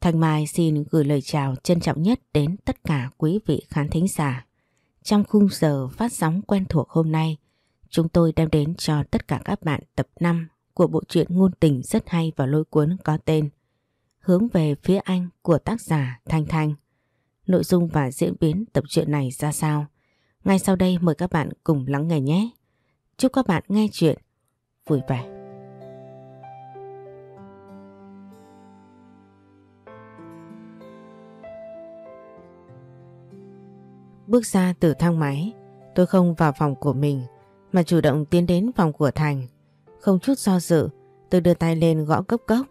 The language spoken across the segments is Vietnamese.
Thanh Mai xin gửi lời chào trân trọng nhất đến tất cả quý vị khán thính giả. Trong khung giờ phát sóng quen thuộc hôm nay, chúng tôi đem đến cho tất cả các bạn tập 5 của bộ truyện ngôn tình rất hay và lôi cuốn có tên Hướng về phía anh của tác giả Thanh Thanh. Nội dung và diễn biến tập truyện này ra sao? Ngay sau đây mời các bạn cùng lắng nghe nhé. Chúc các bạn nghe chuyện vui vẻ. Bước ra từ thang máy, tôi không vào phòng của mình mà chủ động tiến đến phòng của Thành. Không chút do dự, tôi đưa tay lên gõ cốc cốc.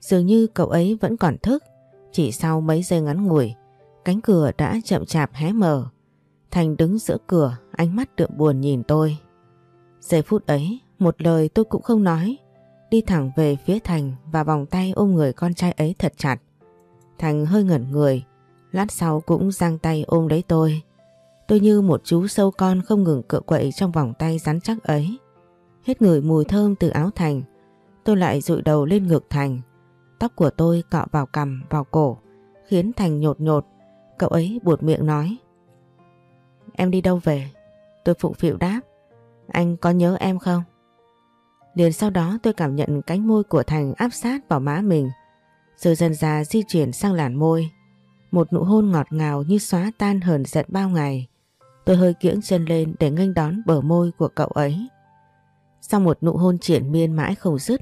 Dường như cậu ấy vẫn còn thức. Chỉ sau mấy giây ngắn ngủi, cánh cửa đã chậm chạp hé mở. Thành đứng giữa cửa, ánh mắt đượm buồn nhìn tôi. Giây phút ấy, một lời tôi cũng không nói. Đi thẳng về phía Thành và vòng tay ôm người con trai ấy thật chặt. Thành hơi ngẩn người, lát sau cũng giang tay ôm lấy tôi. Tôi như một chú sâu con không ngừng cựa quậy trong vòng tay rắn chắc ấy. Hết người mùi thơm từ áo Thành, tôi lại dụi đầu lên ngực Thành. Tóc của tôi cọ vào cằm, vào cổ, khiến Thành nhột nhột. Cậu ấy buột miệng nói. Em đi đâu về? Tôi phụng phịu đáp. Anh có nhớ em không? Liền sau đó tôi cảm nhận cánh môi của Thành áp sát vào má mình, rồi dần ra di chuyển sang làn môi. Một nụ hôn ngọt ngào như xóa tan hờn giận bao ngày. Tôi hơi kiễng chân lên để nghênh đón bờ môi của cậu ấy. Sau một nụ hôn triển miên mãi không dứt,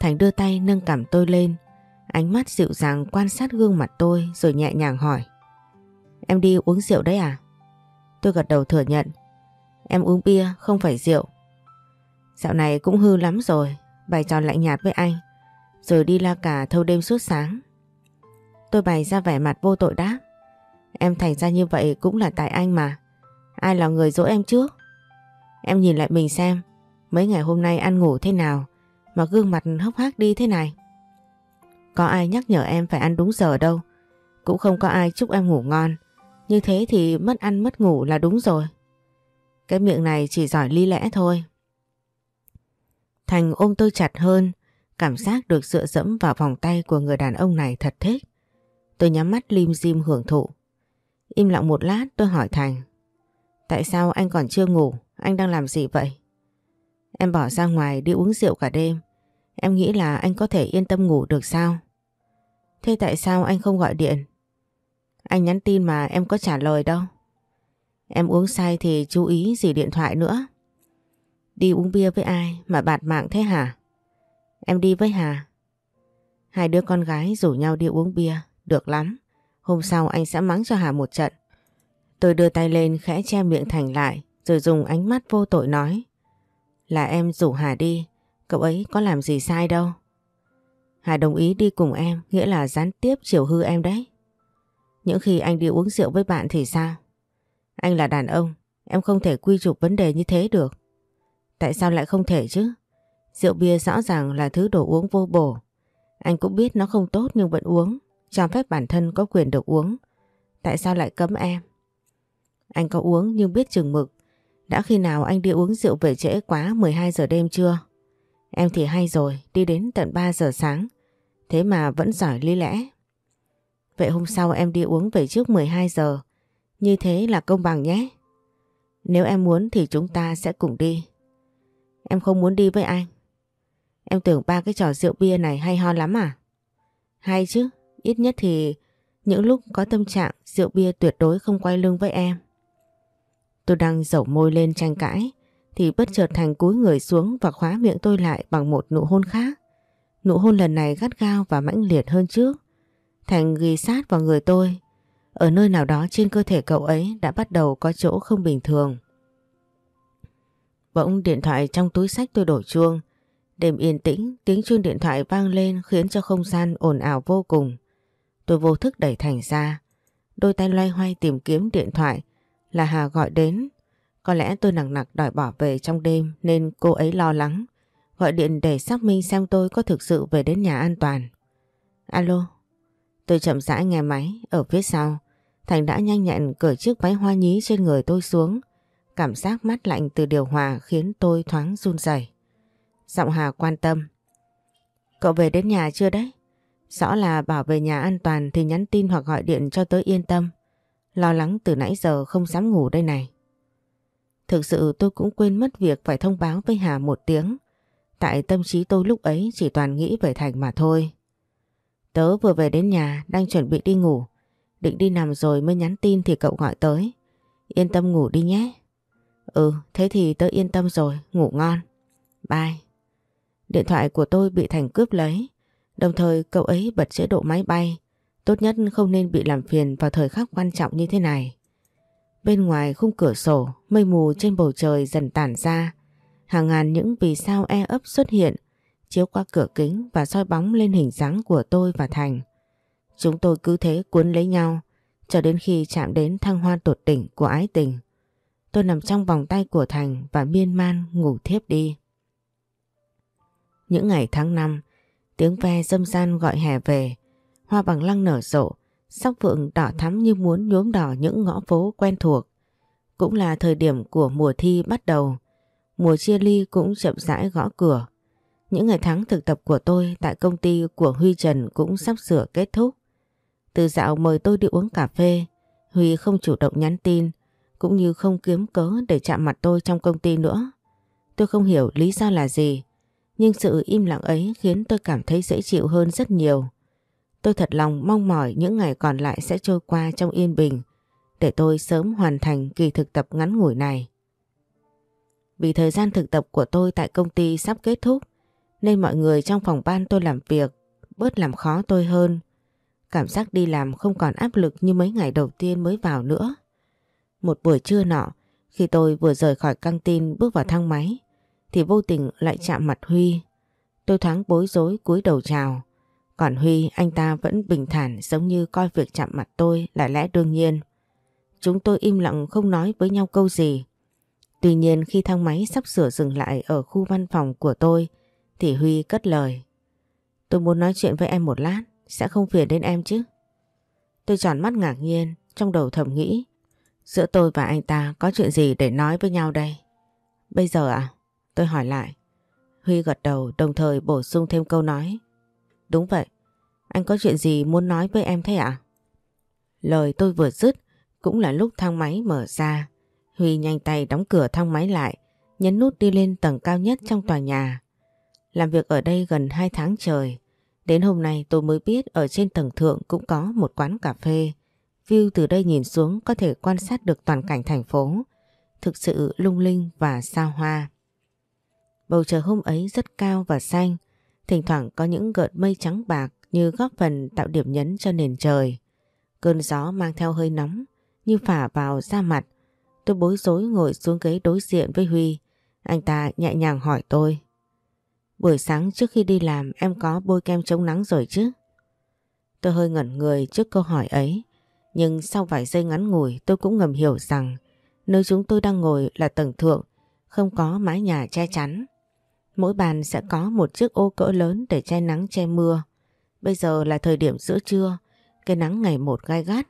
Thành đưa tay nâng cằm tôi lên, ánh mắt dịu dàng quan sát gương mặt tôi rồi nhẹ nhàng hỏi. Em đi uống rượu đấy à? Tôi gật đầu thừa nhận. Em uống bia không phải rượu. Dạo này cũng hư lắm rồi, bày tròn lạnh nhạt với anh, rồi đi la cả thâu đêm suốt sáng. Tôi bày ra vẻ mặt vô tội đáp. Em thành ra như vậy cũng là tại anh mà. Ai là người dỗ em trước? Em nhìn lại mình xem, mấy ngày hôm nay ăn ngủ thế nào mà gương mặt hốc hác đi thế này. Có ai nhắc nhở em phải ăn đúng giờ đâu, cũng không có ai chúc em ngủ ngon. Như thế thì mất ăn mất ngủ là đúng rồi. Cái miệng này chỉ giỏi ly lẽ thôi. Thành ôm tôi chặt hơn, cảm giác được dựa dẫm vào vòng tay của người đàn ông này thật thích. Tôi nhắm mắt lim dim hưởng thụ. Im lặng một lát tôi hỏi Thành. Tại sao anh còn chưa ngủ? Anh đang làm gì vậy? Em bỏ ra ngoài đi uống rượu cả đêm. Em nghĩ là anh có thể yên tâm ngủ được sao? Thế tại sao anh không gọi điện? Anh nhắn tin mà em có trả lời đâu. Em uống say thì chú ý gì điện thoại nữa. Đi uống bia với ai mà bạt mạng thế hả? Em đi với Hà. Hai đứa con gái rủ nhau đi uống bia, được lắm. Hôm sau anh sẽ mắng cho Hà một trận. Tôi đưa tay lên khẽ che miệng Thành lại rồi dùng ánh mắt vô tội nói. Là em rủ Hà đi, cậu ấy có làm gì sai đâu. Hà đồng ý đi cùng em nghĩa là gián tiếp chiều hư em đấy. Những khi anh đi uống rượu với bạn thì sao? Anh là đàn ông, em không thể quy chụp vấn đề như thế được. Tại sao lại không thể chứ? Rượu bia rõ ràng là thứ đồ uống vô bổ. Anh cũng biết nó không tốt nhưng vẫn uống, cho phép bản thân có quyền được uống. Tại sao lại cấm em? Anh có uống nhưng biết chừng mực. Đã khi nào anh đi uống rượu về trễ quá 12 giờ đêm chưa? Em thì hay rồi, đi đến tận 3 giờ sáng. Thế mà vẫn giỏi lý lẽ. Vậy hôm sau em đi uống về trước 12 giờ. Như thế là công bằng nhé. Nếu em muốn thì chúng ta sẽ cùng đi. Em không muốn đi với anh. Em tưởng ba cái trò rượu bia này hay ho lắm à? Hay chứ, ít nhất thì những lúc có tâm trạng rượu bia tuyệt đối không quay lưng với em. Tôi đang dẩu môi lên tranh cãi thì bất chợt Thành cúi người xuống và khóa miệng tôi lại bằng một nụ hôn khác. Nụ hôn lần này gắt gao và mãnh liệt hơn trước. Thành ghi sát vào người tôi. Ở nơi nào đó trên cơ thể cậu ấy đã bắt đầu có chỗ không bình thường. Bỗng điện thoại trong túi sách tôi đổ chuông. Đêm yên tĩnh, tiếng chuông điện thoại vang lên khiến cho không gian ồn ào vô cùng. Tôi vô thức đẩy Thành ra. Đôi tay loay hoay tìm kiếm điện thoại là Hà gọi đến. Có lẽ tôi nặng nặc đòi bỏ về trong đêm nên cô ấy lo lắng. Gọi điện để xác minh xem tôi có thực sự về đến nhà an toàn. Alo, tôi chậm rãi nghe máy ở phía sau. Thành đã nhanh nhẹn cởi chiếc váy hoa nhí trên người tôi xuống. Cảm giác mát lạnh từ điều hòa khiến tôi thoáng run rẩy. Giọng Hà quan tâm. Cậu về đến nhà chưa đấy? Rõ là bảo về nhà an toàn thì nhắn tin hoặc gọi điện cho tôi yên tâm. Lo lắng từ nãy giờ không dám ngủ đây này. Thực sự tôi cũng quên mất việc phải thông báo với Hà một tiếng. Tại tâm trí tôi lúc ấy chỉ toàn nghĩ về Thành mà thôi. Tớ vừa về đến nhà đang chuẩn bị đi ngủ. Định đi nằm rồi mới nhắn tin thì cậu gọi tới. Yên tâm ngủ đi nhé. Ừ, thế thì tớ yên tâm rồi, ngủ ngon. Bye. Điện thoại của tôi bị Thành cướp lấy. Đồng thời cậu ấy bật chế độ máy bay. Tốt nhất không nên bị làm phiền vào thời khắc quan trọng như thế này. Bên ngoài khung cửa sổ, mây mù trên bầu trời dần tản ra. Hàng ngàn những vì sao e ấp xuất hiện, chiếu qua cửa kính và soi bóng lên hình dáng của tôi và Thành. Chúng tôi cứ thế cuốn lấy nhau, cho đến khi chạm đến thăng hoa tột đỉnh của ái tình. Tôi nằm trong vòng tay của Thành và miên man ngủ thiếp đi. Những ngày tháng năm, tiếng ve dâm gian gọi hè về, hoa bằng lăng nở rộ, sóc phượng đỏ thắm như muốn nhuốm đỏ những ngõ phố quen thuộc. Cũng là thời điểm của mùa thi bắt đầu, mùa chia ly cũng chậm rãi gõ cửa. Những ngày tháng thực tập của tôi tại công ty của Huy Trần cũng sắp sửa kết thúc. Từ dạo mời tôi đi uống cà phê, Huy không chủ động nhắn tin, cũng như không kiếm cớ để chạm mặt tôi trong công ty nữa. Tôi không hiểu lý do là gì, nhưng sự im lặng ấy khiến tôi cảm thấy dễ chịu hơn rất nhiều. Tôi thật lòng mong mỏi những ngày còn lại sẽ trôi qua trong yên bình để tôi sớm hoàn thành kỳ thực tập ngắn ngủi này. Vì thời gian thực tập của tôi tại công ty sắp kết thúc nên mọi người trong phòng ban tôi làm việc bớt làm khó tôi hơn. Cảm giác đi làm không còn áp lực như mấy ngày đầu tiên mới vào nữa. Một buổi trưa nọ, khi tôi vừa rời khỏi căng tin bước vào thang máy, thì vô tình lại chạm mặt Huy. Tôi thoáng bối rối cúi đầu chào. Còn Huy anh ta vẫn bình thản giống như coi việc chạm mặt tôi là lẽ đương nhiên. Chúng tôi im lặng không nói với nhau câu gì. Tuy nhiên khi thang máy sắp sửa dừng lại ở khu văn phòng của tôi thì Huy cất lời. Tôi muốn nói chuyện với em một lát, sẽ không phiền đến em chứ. Tôi tròn mắt ngạc nhiên, trong đầu thầm nghĩ. Giữa tôi và anh ta có chuyện gì để nói với nhau đây? Bây giờ à? Tôi hỏi lại. Huy gật đầu đồng thời bổ sung thêm câu nói. Đúng vậy, anh có chuyện gì muốn nói với em thế ạ? À? Lời tôi vừa dứt cũng là lúc thang máy mở ra. Huy nhanh tay đóng cửa thang máy lại, nhấn nút đi lên tầng cao nhất trong tòa nhà. Làm việc ở đây gần 2 tháng trời. Đến hôm nay tôi mới biết ở trên tầng thượng cũng có một quán cà phê. View từ đây nhìn xuống có thể quan sát được toàn cảnh thành phố. Thực sự lung linh và xa hoa. Bầu trời hôm ấy rất cao và xanh. Thỉnh thoảng có những gợn mây trắng bạc như góp phần tạo điểm nhấn cho nền trời. Cơn gió mang theo hơi nóng như phả vào da mặt. Tôi bối rối ngồi xuống ghế đối diện với Huy. Anh ta nhẹ nhàng hỏi tôi. Buổi sáng trước khi đi làm em có bôi kem chống nắng rồi chứ? Tôi hơi ngẩn người trước câu hỏi ấy. Nhưng sau vài giây ngắn ngủi tôi cũng ngầm hiểu rằng nơi chúng tôi đang ngồi là tầng thượng, không có mái nhà che chắn. Mỗi bàn sẽ có một chiếc ô cỡ lớn để che nắng che mưa. Bây giờ là thời điểm giữa trưa, cái nắng ngày một gai gắt.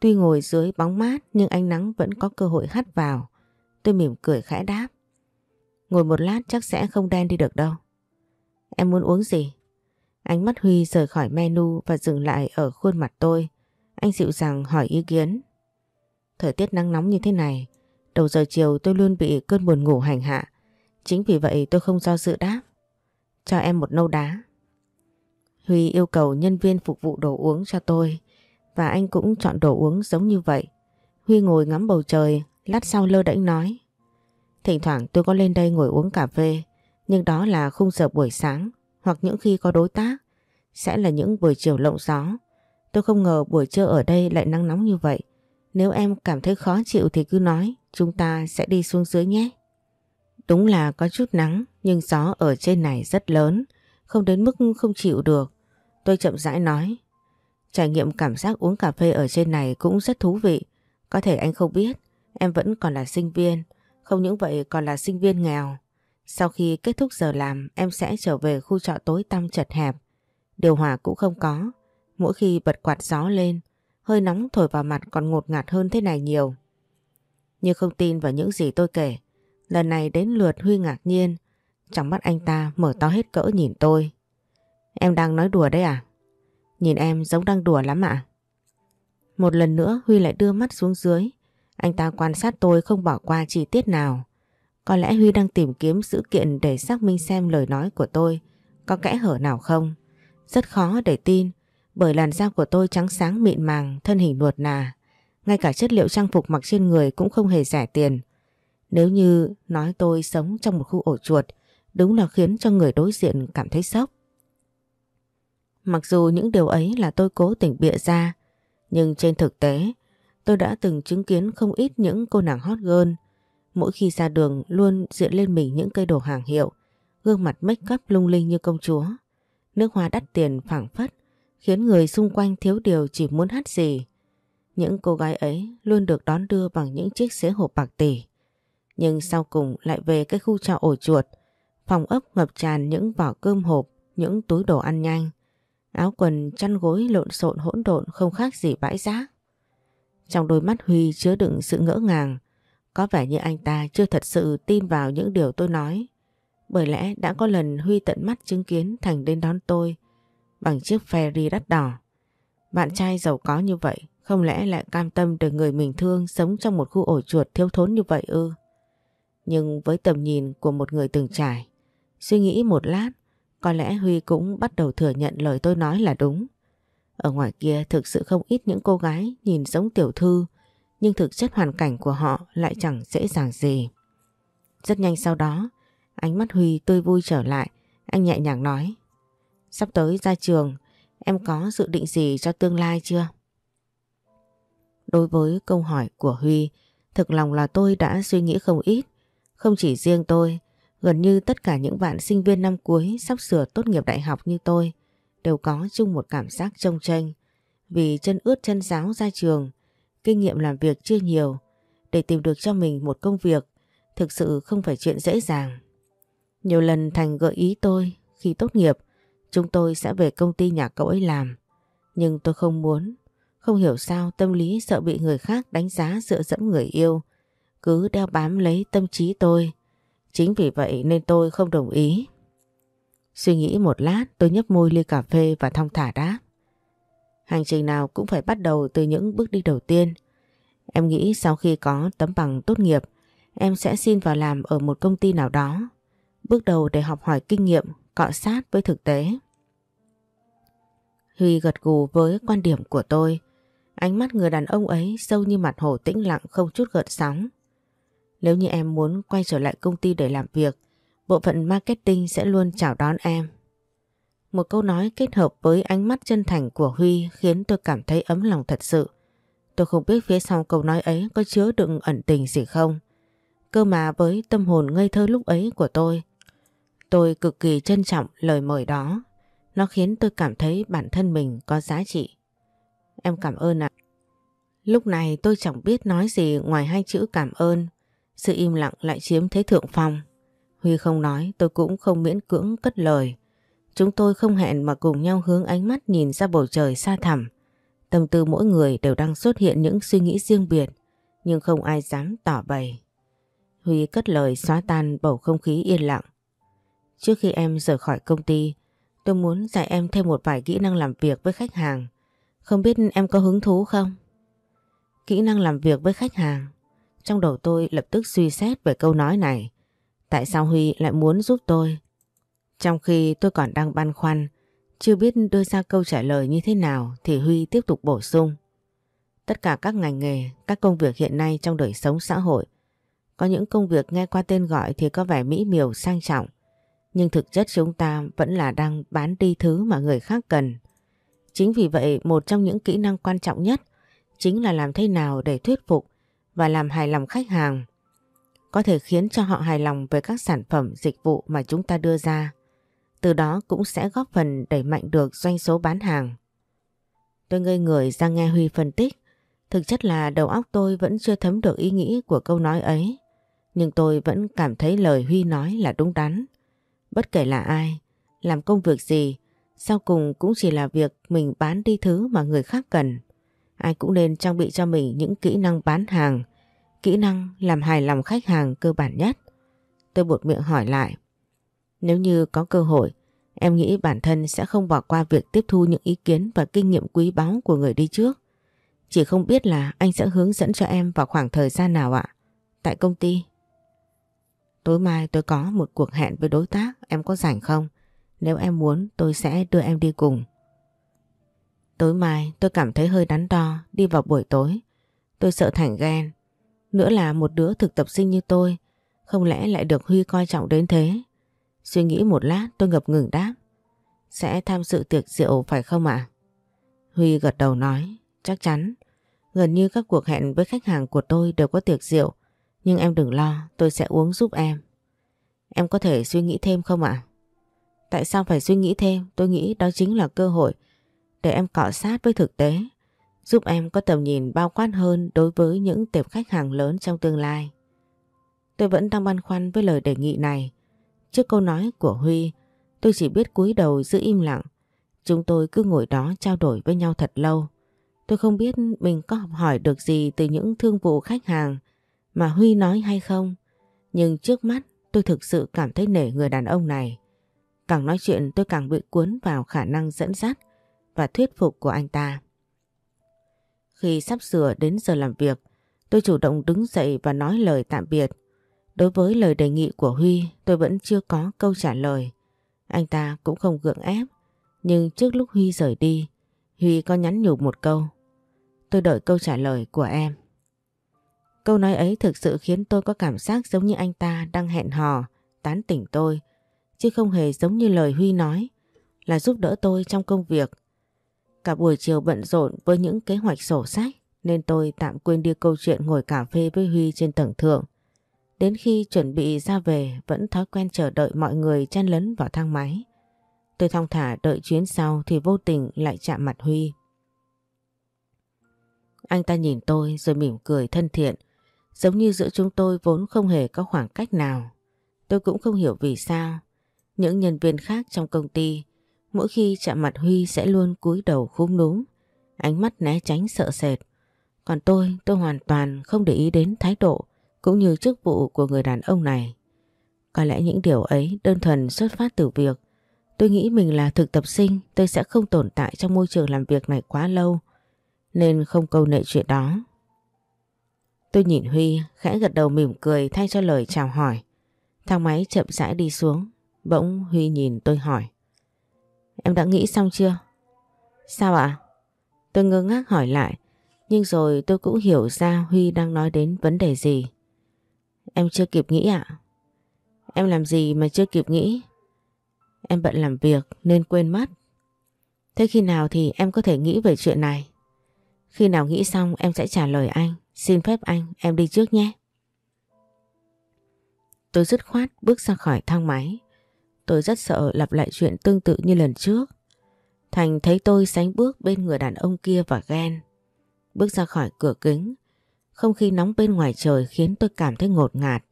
Tuy ngồi dưới bóng mát nhưng ánh nắng vẫn có cơ hội hắt vào. Tôi mỉm cười khẽ đáp. Ngồi một lát chắc sẽ không đen đi được đâu. Em muốn uống gì? Ánh mắt Huy rời khỏi menu và dừng lại ở khuôn mặt tôi. Anh dịu dàng hỏi ý kiến. Thời tiết nắng nóng như thế này, đầu giờ chiều tôi luôn bị cơn buồn ngủ hành hạ. Chính vì vậy tôi không do dự đáp. Cho em một nâu đá. Huy yêu cầu nhân viên phục vụ đồ uống cho tôi và anh cũng chọn đồ uống giống như vậy. Huy ngồi ngắm bầu trời, lát sau lơ đễnh nói. Thỉnh thoảng tôi có lên đây ngồi uống cà phê, nhưng đó là khung giờ buổi sáng hoặc những khi có đối tác, sẽ là những buổi chiều lộng gió. Tôi không ngờ buổi trưa ở đây lại nắng nóng như vậy. Nếu em cảm thấy khó chịu thì cứ nói, chúng ta sẽ đi xuống dưới nhé. Đúng là có chút nắng, nhưng gió ở trên này rất lớn, không đến mức không chịu được. Tôi chậm rãi nói, trải nghiệm cảm giác uống cà phê ở trên này cũng rất thú vị. Có thể anh không biết, em vẫn còn là sinh viên, không những vậy còn là sinh viên nghèo. Sau khi kết thúc giờ làm, em sẽ trở về khu trọ tối tăm chật hẹp. Điều hòa cũng không có, mỗi khi bật quạt gió lên, hơi nóng thổi vào mặt còn ngột ngạt hơn thế này nhiều. như không tin vào những gì tôi kể, lần này đến lượt Huy ngạc nhiên, trong mắt anh ta mở to hết cỡ nhìn tôi. Em đang nói đùa đấy à? Nhìn em giống đang đùa lắm ạ. Một lần nữa Huy lại đưa mắt xuống dưới. Anh ta quan sát tôi không bỏ qua chi tiết nào. Có lẽ Huy đang tìm kiếm sự kiện để xác minh xem lời nói của tôi có kẽ hở nào không. Rất khó để tin bởi làn da của tôi trắng sáng mịn màng, thân hình nuột nà. Ngay cả chất liệu trang phục mặc trên người cũng không hề rẻ tiền. Nếu như nói tôi sống trong một khu ổ chuột, đúng là khiến cho người đối diện cảm thấy sốc. Mặc dù những điều ấy là tôi cố tình bịa ra, nhưng trên thực tế, tôi đã từng chứng kiến không ít những cô nàng hot girl. Mỗi khi ra đường luôn diện lên mình những cây đồ hàng hiệu, gương mặt make up lung linh như công chúa. Nước hoa đắt tiền phảng phất, khiến người xung quanh thiếu điều chỉ muốn hát gì. Những cô gái ấy luôn được đón đưa bằng những chiếc xế hộp bạc tỷ. Nhưng sau cùng lại về cái khu trọ ổ chuột, phòng ốc ngập tràn những vỏ cơm hộp, những túi đồ ăn nhanh. Áo quần chăn gối lộn xộn hỗn độn không khác gì bãi rác. Trong đôi mắt Huy chứa đựng sự ngỡ ngàng, có vẻ như anh ta chưa thật sự tin vào những điều tôi nói. Bởi lẽ đã có lần Huy tận mắt chứng kiến Thành đến đón tôi bằng chiếc ferry đắt đỏ. Bạn trai giàu có như vậy, không lẽ lại cam tâm để người mình thương sống trong một khu ổ chuột thiếu thốn như vậy ư? Nhưng với tầm nhìn của một người từng trải, suy nghĩ một lát, có lẽ Huy cũng bắt đầu thừa nhận lời tôi nói là đúng. Ở ngoài kia thực sự không ít những cô gái nhìn giống tiểu thư, nhưng thực chất hoàn cảnh của họ lại chẳng dễ dàng gì. Rất nhanh sau đó, ánh mắt Huy tươi vui trở lại, anh nhẹ nhàng nói. Sắp tới ra trường, em có dự định gì cho tương lai chưa? Đối với câu hỏi của Huy, thực lòng là tôi đã suy nghĩ không ít. Không chỉ riêng tôi, gần như tất cả những bạn sinh viên năm cuối sắp sửa tốt nghiệp đại học như tôi đều có chung một cảm giác trông tranh. Vì chân ướt chân giáo ra trường, kinh nghiệm làm việc chưa nhiều, để tìm được cho mình một công việc thực sự không phải chuyện dễ dàng. Nhiều lần Thành gợi ý tôi khi tốt nghiệp chúng tôi sẽ về công ty nhà cậu ấy làm. Nhưng tôi không muốn, không hiểu sao tâm lý sợ bị người khác đánh giá dựa dẫm người yêu, cứ đeo bám lấy tâm trí tôi. Chính vì vậy nên tôi không đồng ý. Suy nghĩ một lát tôi nhấp môi ly cà phê và thong thả đáp. Hành trình nào cũng phải bắt đầu từ những bước đi đầu tiên. Em nghĩ sau khi có tấm bằng tốt nghiệp, em sẽ xin vào làm ở một công ty nào đó. Bước đầu để học hỏi kinh nghiệm, cọ sát với thực tế. Huy gật gù với quan điểm của tôi. Ánh mắt người đàn ông ấy sâu như mặt hồ tĩnh lặng không chút gợn sóng. Nếu như em muốn quay trở lại công ty để làm việc, bộ phận marketing sẽ luôn chào đón em. Một câu nói kết hợp với ánh mắt chân thành của Huy khiến tôi cảm thấy ấm lòng thật sự. Tôi không biết phía sau câu nói ấy có chứa đựng ẩn tình gì không. Cơ mà với tâm hồn ngây thơ lúc ấy của tôi, tôi cực kỳ trân trọng lời mời đó. Nó khiến tôi cảm thấy bản thân mình có giá trị. Em cảm ơn ạ. Lúc này tôi chẳng biết nói gì ngoài hai chữ cảm ơn. Sự im lặng lại chiếm thế thượng phong. Huy không nói tôi cũng không miễn cưỡng cất lời. Chúng tôi không hẹn mà cùng nhau hướng ánh mắt nhìn ra bầu trời xa thẳm. Tâm tư mỗi người đều đang xuất hiện những suy nghĩ riêng biệt, nhưng không ai dám tỏ bày. Huy cất lời xóa tan bầu không khí yên lặng. Trước khi em rời khỏi công ty, tôi muốn dạy em thêm một vài kỹ năng làm việc với khách hàng. Không biết em có hứng thú không? Kỹ năng làm việc với khách hàng. Trong đầu tôi lập tức suy xét về câu nói này. Tại sao Huy lại muốn giúp tôi? Trong khi tôi còn đang băn khoăn, chưa biết đưa ra câu trả lời như thế nào thì Huy tiếp tục bổ sung. Tất cả các ngành nghề, các công việc hiện nay trong đời sống xã hội, có những công việc nghe qua tên gọi thì có vẻ mỹ miều sang trọng, nhưng thực chất chúng ta vẫn là đang bán đi thứ mà người khác cần. Chính vì vậy một trong những kỹ năng quan trọng nhất chính là làm thế nào để thuyết phục và làm hài lòng khách hàng. Có thể khiến cho họ hài lòng với các sản phẩm dịch vụ mà chúng ta đưa ra. Từ đó cũng sẽ góp phần đẩy mạnh được doanh số bán hàng. Tôi ngây người ra nghe Huy phân tích. Thực chất là đầu óc tôi vẫn chưa thấm được ý nghĩ của câu nói ấy. Nhưng tôi vẫn cảm thấy lời Huy nói là đúng đắn. Bất kể là ai, làm công việc gì, sau cùng cũng chỉ là việc mình bán đi thứ mà người khác cần. Ai cũng nên trang bị cho mình những kỹ năng bán hàng, kỹ năng làm hài lòng khách hàng cơ bản nhất. Tôi buột miệng hỏi lại. Nếu như có cơ hội, Em nghĩ bản thân sẽ không bỏ qua việc tiếp thu những ý kiến và kinh nghiệm quý báu của người đi trước. Chỉ không biết là anh sẽ hướng dẫn cho em vào khoảng thời gian nào ạ? Tại công ty. Tối mai tôi có một cuộc hẹn với đối tác, em có rảnh không? Nếu em muốn tôi sẽ đưa em đi cùng. Tối mai tôi cảm thấy hơi đắn đo đi vào buổi tối. Tôi sợ Thành ghen. Nữa là một đứa thực tập sinh như tôi, không lẽ lại được Huy coi trọng đến thế? Suy nghĩ một lát tôi ngập ngừng đáp. Sẽ tham dự tiệc rượu phải không ạ? Huy gật đầu nói, chắc chắn. Gần như các cuộc hẹn với khách hàng của tôi đều có tiệc rượu. Nhưng em đừng lo, tôi sẽ uống giúp em. Em có thể suy nghĩ thêm không ạ? Tại sao phải suy nghĩ thêm? Tôi nghĩ đó chính là cơ hội để em cọ sát với thực tế, giúp em có tầm nhìn bao quát hơn đối với những tệp khách hàng lớn trong tương lai. Tôi vẫn đang băn khoăn với lời đề nghị này. Trước câu nói của Huy, tôi chỉ biết cúi đầu giữ im lặng. Chúng tôi cứ ngồi đó trao đổi với nhau thật lâu. Tôi không biết mình có học hỏi được gì từ những thương vụ khách hàng mà Huy nói hay không. Nhưng trước mắt tôi thực sự cảm thấy nể người đàn ông này. Càng nói chuyện tôi càng bị cuốn vào khả năng dẫn dắt và thuyết phục của anh ta. Khi sắp sửa đến giờ làm việc, tôi chủ động đứng dậy và nói lời tạm biệt. Đối với lời đề nghị của Huy, tôi vẫn chưa có câu trả lời. Anh ta cũng không gượng ép, nhưng trước lúc Huy rời đi, Huy có nhắn nhủ một câu. Tôi đợi câu trả lời của em. Câu nói ấy thực sự khiến tôi có cảm giác giống như anh ta đang hẹn hò, tán tỉnh tôi, chứ không hề giống như lời Huy nói là giúp đỡ tôi trong công việc. Cả buổi chiều bận rộn với những kế hoạch sổ sách nên tôi tạm quên đi câu chuyện ngồi cà phê với Huy trên tầng thượng. Đến khi chuẩn bị ra về vẫn thói quen chờ đợi mọi người chen lấn vào thang máy. Tôi thong thả đợi chuyến sau thì vô tình lại chạm mặt Huy. Anh ta nhìn tôi rồi mỉm cười thân thiện, giống như giữa chúng tôi vốn không hề có khoảng cách nào. Tôi cũng không hiểu vì sao. Những nhân viên khác trong công ty, mỗi khi chạm mặt Huy sẽ luôn cúi đầu khúm núm, ánh mắt né tránh sợ sệt. Còn tôi, tôi hoàn toàn không để ý đến thái độ cũng như chức vụ của người đàn ông này. Có lẽ những điều ấy đơn thuần xuất phát từ việc tôi nghĩ mình là thực tập sinh tôi sẽ không tồn tại trong môi trường làm việc này quá lâu nên không câu nệ chuyện đó. Tôi nhìn Huy khẽ gật đầu mỉm cười thay cho lời chào hỏi. Thang máy chậm rãi đi xuống. Bỗng Huy nhìn tôi hỏi. Em đã nghĩ xong chưa? Sao ạ? Tôi ngơ ngác hỏi lại. Nhưng rồi tôi cũng hiểu ra Huy đang nói đến vấn đề gì. Em chưa kịp nghĩ ạ. Em làm gì mà chưa kịp nghĩ? Em bận làm việc nên quên mất. Thế khi nào thì em có thể nghĩ về chuyện này? Khi nào nghĩ xong em sẽ trả lời anh. Xin phép anh, em đi trước nhé. Tôi dứt khoát bước ra khỏi thang máy. Tôi rất sợ lặp lại chuyện tương tự như lần trước. Thành thấy tôi sánh bước bên người đàn ông kia và ghen. Bước ra khỏi cửa kính, không khí nóng bên ngoài trời khiến tôi cảm thấy ngột ngạt.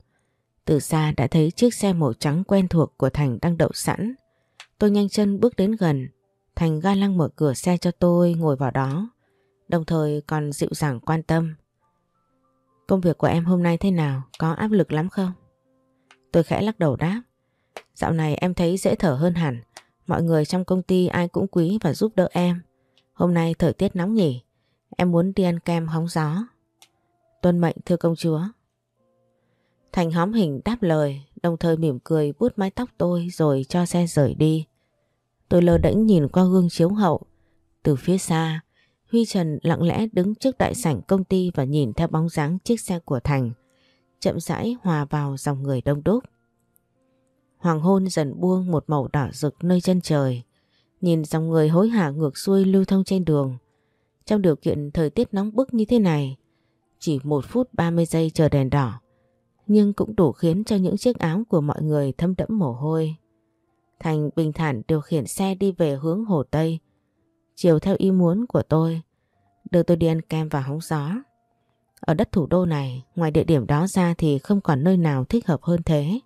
Từ xa đã thấy chiếc xe màu trắng quen thuộc của Thành đang đậu sẵn. Tôi nhanh chân bước đến gần. Thành ga lăng mở cửa xe cho tôi ngồi vào đó. Đồng thời còn dịu dàng quan tâm. Công việc của em hôm nay thế nào? Có áp lực lắm không? Tôi khẽ lắc đầu đáp. Dạo này em thấy dễ thở hơn hẳn. Mọi người trong công ty ai cũng quý và giúp đỡ em. Hôm nay thời tiết nóng nhỉ? Em muốn đi ăn kem hóng gió. Tuân mệnh thưa công chúa. Thành hóm hình đáp lời, đồng thời mỉm cười vuốt mái tóc tôi rồi cho xe rời đi. Tôi lơ đễnh nhìn qua gương chiếu hậu. Từ phía xa, Huy Trần lặng lẽ đứng trước đại sảnh công ty và nhìn theo bóng dáng chiếc xe của Thành, chậm rãi hòa vào dòng người đông đúc. Hoàng hôn dần buông một màu đỏ rực nơi chân trời, nhìn dòng người hối hả ngược xuôi lưu thông trên đường. Trong điều kiện thời tiết nóng bức như thế này, chỉ một phút 30 giây chờ đèn đỏ, nhưng cũng đủ khiến cho những chiếc áo của mọi người thâm đẫm mồ hôi. Thành bình thản điều khiển xe đi về hướng Hồ Tây, chiều theo ý muốn của tôi, đưa tôi đi ăn kem và hóng gió. Ở đất thủ đô này, ngoài địa điểm đó ra thì không còn nơi nào thích hợp hơn thế.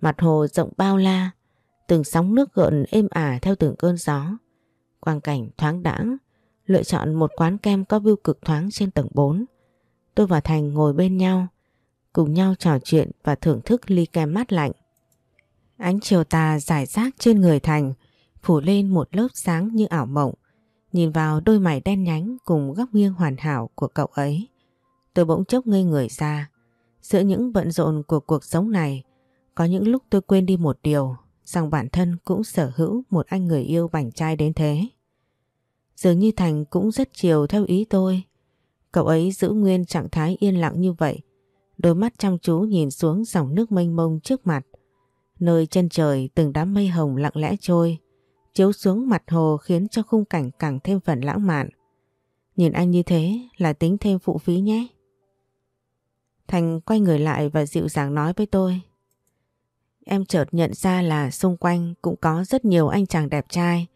Mặt hồ rộng bao la, từng sóng nước gợn êm ả theo từng cơn gió. Quang cảnh thoáng đãng, lựa chọn một quán kem có view cực thoáng trên tầng 4. Tôi và Thành ngồi bên nhau, cùng nhau trò chuyện và thưởng thức ly kem mát lạnh. Ánh chiều tà rải rác trên người Thành, phủ lên một lớp sáng như ảo mộng. Nhìn vào đôi mày đen nhánh cùng góc nghiêng hoàn hảo của cậu ấy. Tôi bỗng chốc ngây người ra. Giữa những bận rộn của cuộc sống này, có những lúc tôi quên đi một điều, rằng bản thân cũng sở hữu một anh người yêu bảnh trai đến thế. Dường như Thành cũng rất chiều theo ý tôi. Cậu ấy giữ nguyên trạng thái yên lặng như vậy, đôi mắt chăm chú nhìn xuống dòng nước mênh mông trước mặt. Nơi chân trời từng đám mây hồng lặng lẽ trôi, chiếu xuống mặt hồ khiến cho khung cảnh càng thêm phần lãng mạn. Nhìn anh như thế là tính thêm phụ phí nhé. Thành quay người lại và dịu dàng nói với tôi. Em chợt nhận ra là xung quanh cũng có rất nhiều anh chàng đẹp trai.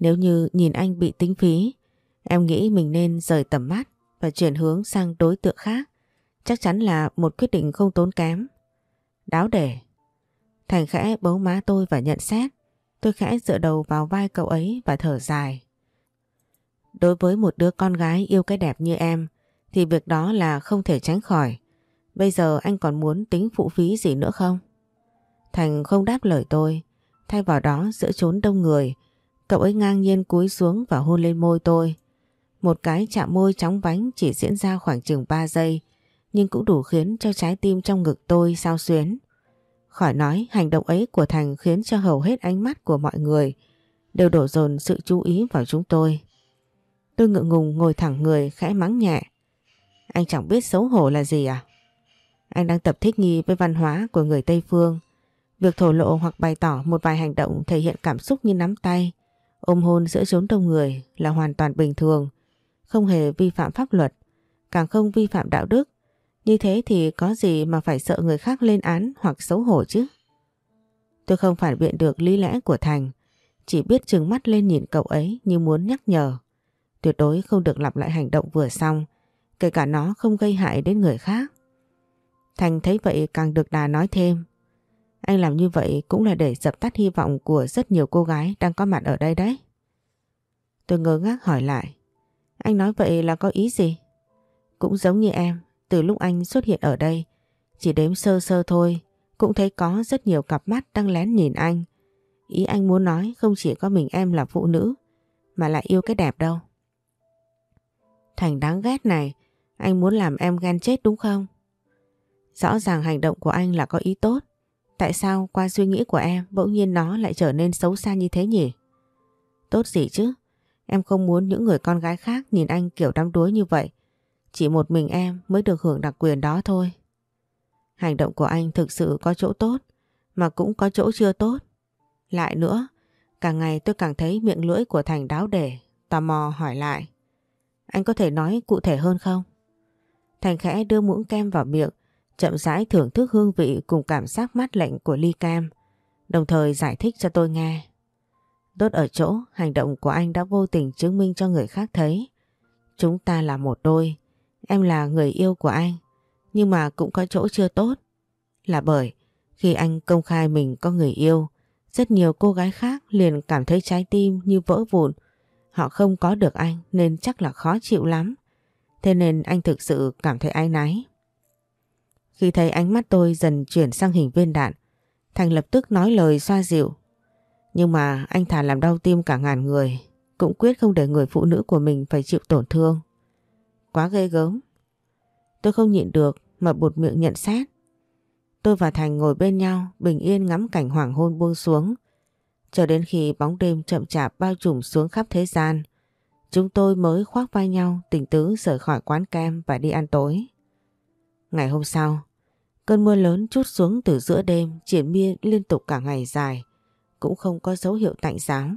Nếu như nhìn anh bị tính phí, em nghĩ mình nên rời tầm mắt và chuyển hướng sang đối tượng khác. Chắc chắn là một quyết định không tốn kém. Đáo để. Thành khẽ bấu má tôi và nhận xét. Tôi khẽ dựa đầu vào vai cậu ấy và thở dài. Đối với một đứa con gái yêu cái đẹp như em thì việc đó là không thể tránh khỏi. Bây giờ anh còn muốn tính phụ phí gì nữa không? Thành không đáp lời tôi. Thay vào đó giữa chốn đông người, cậu ấy ngang nhiên cúi xuống và hôn lên môi tôi. Một cái chạm môi chóng vánh chỉ diễn ra khoảng chừng 3 giây, nhưng cũng đủ khiến cho trái tim trong ngực tôi sao xuyến. Khỏi nói hành động ấy của Thành khiến cho hầu hết ánh mắt của mọi người đều đổ dồn sự chú ý vào chúng tôi. Tôi ngượng ngùng ngồi thẳng người khẽ mắng nhẹ. Anh chẳng biết xấu hổ là gì à? Anh đang tập thích nghi với văn hóa của người Tây Phương. Việc thổ lộ hoặc bày tỏ một vài hành động thể hiện cảm xúc như nắm tay, ôm hôn giữa chốn đông người là hoàn toàn bình thường, không hề vi phạm pháp luật, càng không vi phạm đạo đức. Như thế thì có gì mà phải sợ người khác lên án hoặc xấu hổ chứ? Tôi không phản biện được lý lẽ của Thành, chỉ biết trừng mắt lên nhìn cậu ấy như muốn nhắc nhở. Tuyệt đối không được lặp lại hành động vừa xong, kể cả nó không gây hại đến người khác. Thành thấy vậy càng được đà nói thêm. Anh làm như vậy cũng là để dập tắt hy vọng của rất nhiều cô gái đang có mặt ở đây đấy. Tôi ngơ ngác hỏi lại. Anh nói vậy là có ý gì? Cũng giống như em, từ lúc anh xuất hiện ở đây, chỉ đếm sơ sơ thôi, cũng thấy có rất nhiều cặp mắt đang lén nhìn anh. Ý anh muốn nói không chỉ có mình em là phụ nữ, mà lại yêu cái đẹp đâu. Thành đáng ghét này, anh muốn làm em ghen chết đúng không? Rõ ràng hành động của anh là có ý tốt. Tại sao qua suy nghĩ của em bỗng nhiên nó lại trở nên xấu xa như thế nhỉ? Tốt gì chứ? Em không muốn những người con gái khác nhìn anh kiểu đắm đuối như vậy. Chỉ một mình em mới được hưởng đặc quyền đó thôi. Hành động của anh thực sự có chỗ tốt, mà cũng có chỗ chưa tốt. Lại nữa, càng ngày tôi càng thấy miệng lưỡi của Thành đáo để, tò mò hỏi lại. Anh có thể nói cụ thể hơn không? Thành khẽ đưa muỗng kem vào miệng, chậm rãi thưởng thức hương vị cùng cảm giác mát lạnh của ly kem, đồng thời giải thích cho tôi nghe. Tốt ở chỗ hành động của anh đã vô tình chứng minh cho người khác thấy. Chúng ta là một đôi, em là người yêu của anh, nhưng mà cũng có chỗ chưa tốt. Là bởi khi anh công khai mình có người yêu, rất nhiều cô gái khác liền cảm thấy trái tim như vỡ vụn. Họ không có được anh nên chắc là khó chịu lắm. Thế nên anh thực sự cảm thấy áy náy. Khi thấy ánh mắt tôi dần chuyển sang hình viên đạn, Thành lập tức nói lời xoa dịu. Nhưng mà anh thà làm đau tim cả ngàn người, cũng quyết không để người phụ nữ của mình phải chịu tổn thương. Quá ghê gớm. Tôi không nhịn được mà bột miệng nhận xét. Tôi và Thành ngồi bên nhau, bình yên ngắm cảnh hoàng hôn buông xuống. Cho đến khi bóng đêm chậm chạp bao trùm xuống khắp thế gian, chúng tôi mới khoác vai nhau tỉnh tứ rời khỏi quán kem và đi ăn tối. Ngày hôm sau, cơn mưa lớn chút xuống từ giữa đêm triển miên liên tục cả ngày dài, cũng không có dấu hiệu tạnh giáo.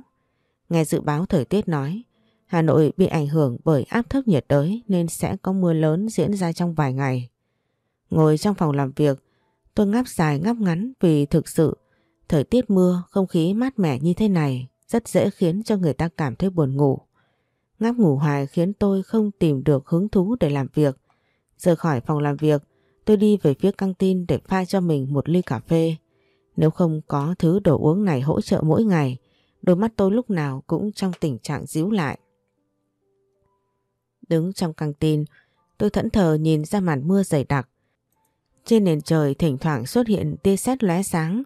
Nghe dự báo thời tiết nói, Hà Nội bị ảnh hưởng bởi áp thấp nhiệt đới nên sẽ có mưa lớn diễn ra trong vài ngày. Ngồi trong phòng làm việc, tôi ngáp dài ngáp ngắn vì thực sự thời tiết mưa, không khí mát mẻ như thế này rất dễ khiến cho người ta cảm thấy buồn ngủ. Ngáp ngủ hoài khiến tôi không tìm được hứng thú để làm việc. Rời khỏi phòng làm việc, tôi đi về phía căng tin để pha cho mình một ly cà phê. Nếu không có thứ đồ uống này hỗ trợ mỗi ngày, đôi mắt tôi lúc nào cũng trong tình trạng díu lại. Đứng trong căng tin, tôi thẫn thờ nhìn ra màn mưa dày đặc. Trên nền trời thỉnh thoảng xuất hiện tia sét lóe sáng.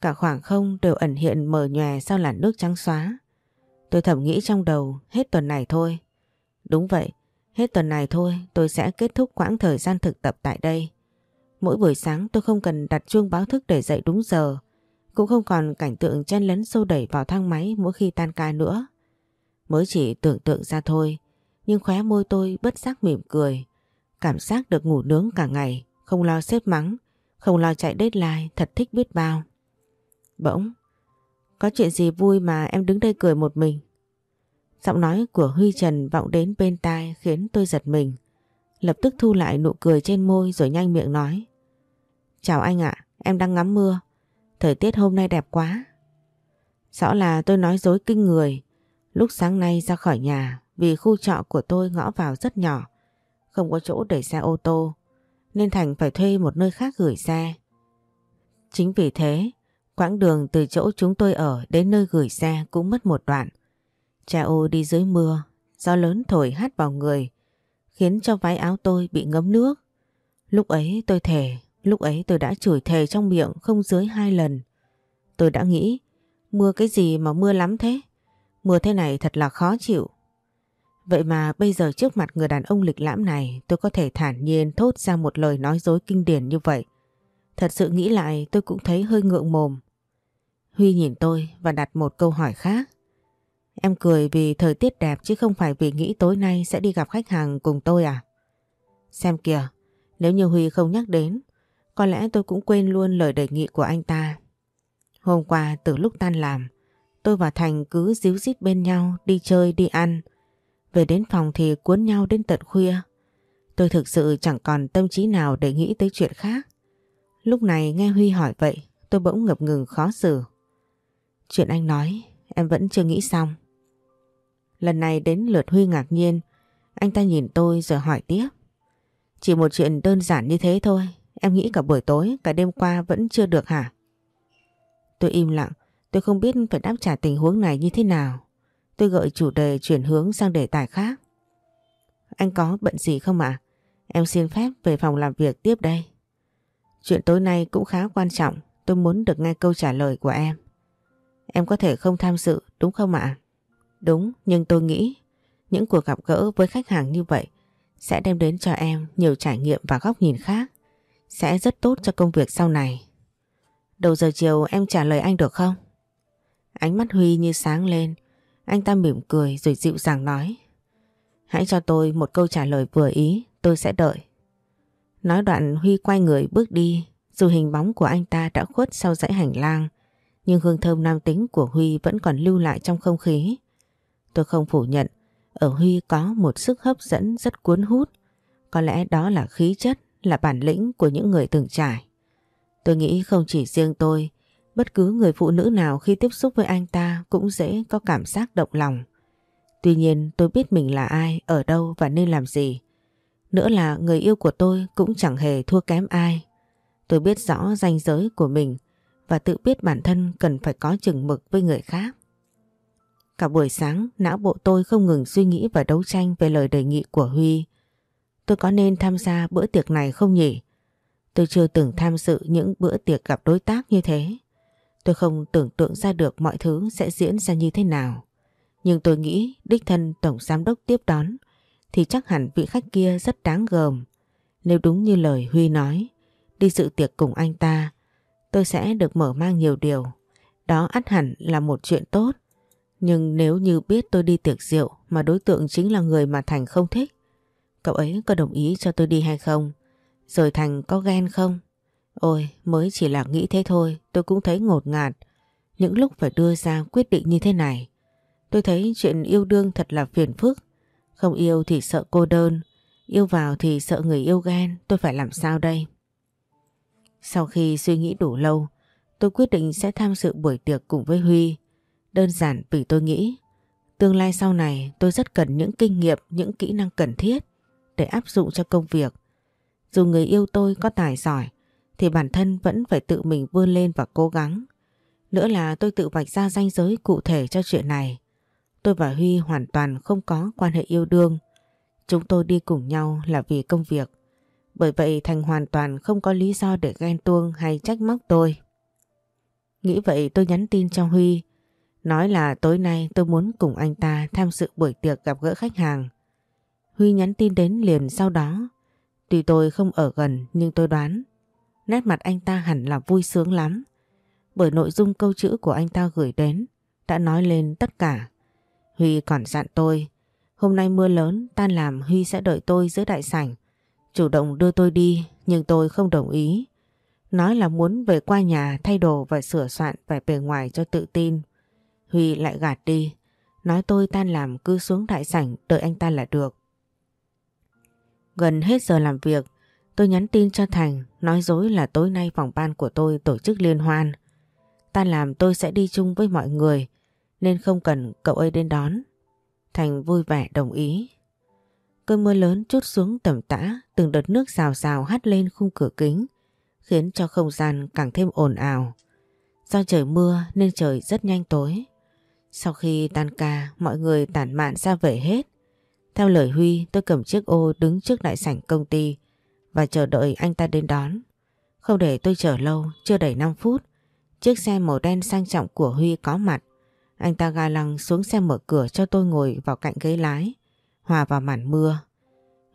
Cả khoảng không đều ẩn hiện mờ nhòe sau làn nước trắng xóa. Tôi thầm nghĩ trong đầu hết tuần này thôi. Đúng vậy, hết tuần này thôi tôi sẽ kết thúc quãng thời gian thực tập tại đây. Mỗi buổi sáng tôi không cần đặt chuông báo thức để dậy đúng giờ. Cũng không còn cảnh tượng chen lấn sâu đẩy vào thang máy mỗi khi tan ca nữa. Mới chỉ tưởng tượng ra thôi, nhưng khóe môi tôi bất giác mỉm cười. Cảm giác được ngủ nướng cả ngày, không lo xếp mắng, không lo chạy deadline, thật thích biết bao. Bỗng, có chuyện gì vui mà em đứng đây cười một mình. Giọng nói của Huy Trần vọng đến bên tai khiến tôi giật mình. Lập tức thu lại nụ cười trên môi rồi nhanh miệng nói. Chào anh ạ, em đang ngắm mưa. Thời tiết hôm nay đẹp quá. Rõ là tôi nói dối kinh người. Lúc sáng nay ra khỏi nhà vì khu trọ của tôi ngõ vào rất nhỏ. Không có chỗ để xe ô tô. Nên Thành phải thuê một nơi khác gửi xe. Chính vì thế, quãng đường từ chỗ chúng tôi ở đến nơi gửi xe cũng mất một đoạn. Cha ô đi dưới mưa, gió lớn thổi hát vào người, khiến cho váy áo tôi bị ngấm nước. Lúc ấy tôi thề, lúc ấy tôi đã chửi thề trong miệng không dưới hai lần. Tôi đã nghĩ, mưa cái gì mà mưa lắm thế? Mưa thế này thật là khó chịu. Vậy mà bây giờ trước mặt người đàn ông lịch lãm này tôi có thể thản nhiên thốt ra một lời nói dối kinh điển như vậy. Thật sự nghĩ lại tôi cũng thấy hơi ngượng mồm. Huy nhìn tôi và đặt một câu hỏi khác. Em cười vì thời tiết đẹp chứ không phải vì nghĩ tối nay sẽ đi gặp khách hàng cùng tôi à? Xem kìa, nếu như Huy không nhắc đến, có lẽ tôi cũng quên luôn lời đề nghị của anh ta. Hôm qua từ lúc tan làm, tôi và Thành cứ díu dít bên nhau đi chơi đi ăn. Về đến phòng thì cuốn nhau đến tận khuya. Tôi thực sự chẳng còn tâm trí nào để nghĩ tới chuyện khác. Lúc này nghe Huy hỏi vậy, tôi bỗng ngập ngừng khó xử. Chuyện anh nói, em vẫn chưa nghĩ xong. Lần này đến lượt Huy ngạc nhiên, anh ta nhìn tôi rồi hỏi tiếp. Chỉ một chuyện đơn giản như thế thôi, em nghĩ cả buổi tối, cả đêm qua vẫn chưa được hả? Tôi im lặng, tôi không biết phải đáp trả tình huống này như thế nào. Tôi gợi chủ đề chuyển hướng sang đề tài khác. Anh có bận gì không ạ? Em xin phép về phòng làm việc tiếp đây. Chuyện tối nay cũng khá quan trọng, tôi muốn được nghe câu trả lời của em. Em có thể không tham dự đúng không ạ? Đúng, nhưng tôi nghĩ những cuộc gặp gỡ với khách hàng như vậy sẽ đem đến cho em nhiều trải nghiệm và góc nhìn khác. Sẽ rất tốt cho công việc sau này. Đầu giờ chiều em trả lời anh được không? Ánh mắt Huy như sáng lên. Anh ta mỉm cười rồi dịu dàng nói. Hãy cho tôi một câu trả lời vừa ý, tôi sẽ đợi. Nói đoạn Huy quay người bước đi, dù hình bóng của anh ta đã khuất sau dãy hành lang, nhưng hương thơm nam tính của Huy vẫn còn lưu lại trong không khí. Tôi không phủ nhận, ở Huy có một sức hấp dẫn rất cuốn hút. Có lẽ đó là khí chất, là bản lĩnh của những người từng trải. Tôi nghĩ không chỉ riêng tôi, bất cứ người phụ nữ nào khi tiếp xúc với anh ta cũng dễ có cảm giác động lòng. Tuy nhiên tôi biết mình là ai, ở đâu và nên làm gì. Nữa là người yêu của tôi cũng chẳng hề thua kém ai. Tôi biết rõ ranh giới của mình và tự biết bản thân cần phải có chừng mực với người khác. Cả buổi sáng, não bộ tôi không ngừng suy nghĩ và đấu tranh về lời đề nghị của Huy. Tôi có nên tham gia bữa tiệc này không nhỉ? Tôi chưa từng tham dự những bữa tiệc gặp đối tác như thế. Tôi không tưởng tượng ra được mọi thứ sẽ diễn ra như thế nào. Nhưng tôi nghĩ đích thân Tổng Giám đốc tiếp đón thì chắc hẳn vị khách kia rất đáng gờm. Nếu đúng như lời Huy nói, đi dự tiệc cùng anh ta, tôi sẽ được mở mang nhiều điều. Đó ắt hẳn là một chuyện tốt. Nhưng nếu như biết tôi đi tiệc rượu mà đối tượng chính là người mà Thành không thích, cậu ấy có đồng ý cho tôi đi hay không? Rồi Thành có ghen không? Ôi, mới chỉ là nghĩ thế thôi, tôi cũng thấy ngột ngạt. Những lúc phải đưa ra quyết định như thế này. Tôi thấy chuyện yêu đương thật là phiền phức. Không yêu thì sợ cô đơn, yêu vào thì sợ người yêu ghen, tôi phải làm sao đây? Sau khi suy nghĩ đủ lâu, tôi quyết định sẽ tham dự buổi tiệc cùng với Huy. Đơn giản vì tôi nghĩ tương lai sau này tôi rất cần những kinh nghiệm, những kỹ năng cần thiết để áp dụng cho công việc. Dù người yêu tôi có tài giỏi thì bản thân vẫn phải tự mình vươn lên và cố gắng. Nữa là tôi tự vạch ra ranh giới cụ thể cho chuyện này. Tôi và Huy hoàn toàn không có quan hệ yêu đương. Chúng tôi đi cùng nhau là vì công việc. Bởi vậy Thành hoàn toàn không có lý do để ghen tuông hay trách móc tôi. Nghĩ vậy tôi nhắn tin cho Huy. Nói là tối nay tôi muốn cùng anh ta tham dự buổi tiệc gặp gỡ khách hàng. Huy nhắn tin đến liền sau đó. Tuy tôi không ở gần, nhưng tôi đoán nét mặt anh ta hẳn là vui sướng lắm. Bởi nội dung câu chữ của anh ta gửi đến đã nói lên tất cả. Huy còn dặn tôi, hôm nay mưa lớn tan làm Huy sẽ đợi tôi giữa đại sảnh. Chủ động đưa tôi đi, nhưng tôi không đồng ý. Nói là muốn về qua nhà thay đồ và sửa soạn vẻ bề ngoài cho tự tin. Huy lại gạt đi. Nói tôi tan làm cứ xuống đại sảnh đợi anh ta là được. Gần hết giờ làm việc, tôi nhắn tin cho Thành nói dối là tối nay phòng ban của tôi tổ chức liên hoan. Tan làm tôi sẽ đi chung với mọi người nên không cần cậu ấy đến đón. Thành vui vẻ đồng ý. Cơn mưa lớn chút xuống tầm tã, từng đợt nước xào xào hắt lên khung cửa kính, khiến cho không gian càng thêm ồn ào. Do trời mưa nên trời rất nhanh tối. Sau khi tan ca, mọi người tản mạn ra về hết. Theo lời Huy, tôi cầm chiếc ô đứng trước đại sảnh công ty và chờ đợi anh ta đến đón. Không để tôi chờ lâu, chưa đầy 5 phút, chiếc xe màu đen sang trọng của Huy có mặt. Anh ta ga lăng xuống xe mở cửa cho tôi ngồi vào cạnh ghế lái, hòa vào màn mưa.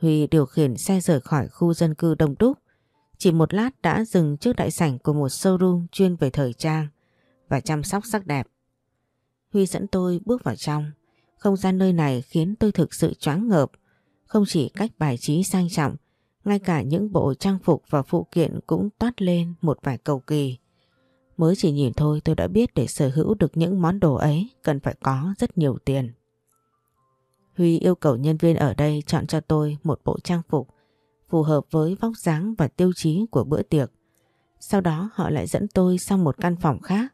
Huy điều khiển xe rời khỏi khu dân cư đông đúc. Chỉ một lát đã dừng trước đại sảnh của một showroom chuyên về thời trang và chăm sóc sắc đẹp. Huy dẫn tôi bước vào trong. Không gian nơi này khiến tôi thực sự choáng ngợp. Không chỉ cách bài trí sang trọng, ngay cả những bộ trang phục và phụ kiện cũng toát lên một vài cầu kỳ. Mới chỉ nhìn thôi tôi đã biết để sở hữu được những món đồ ấy cần phải có rất nhiều tiền. Huy yêu cầu nhân viên ở đây chọn cho tôi một bộ trang phục phù hợp với vóc dáng và tiêu chí của bữa tiệc. Sau đó họ lại dẫn tôi sang một căn phòng khác.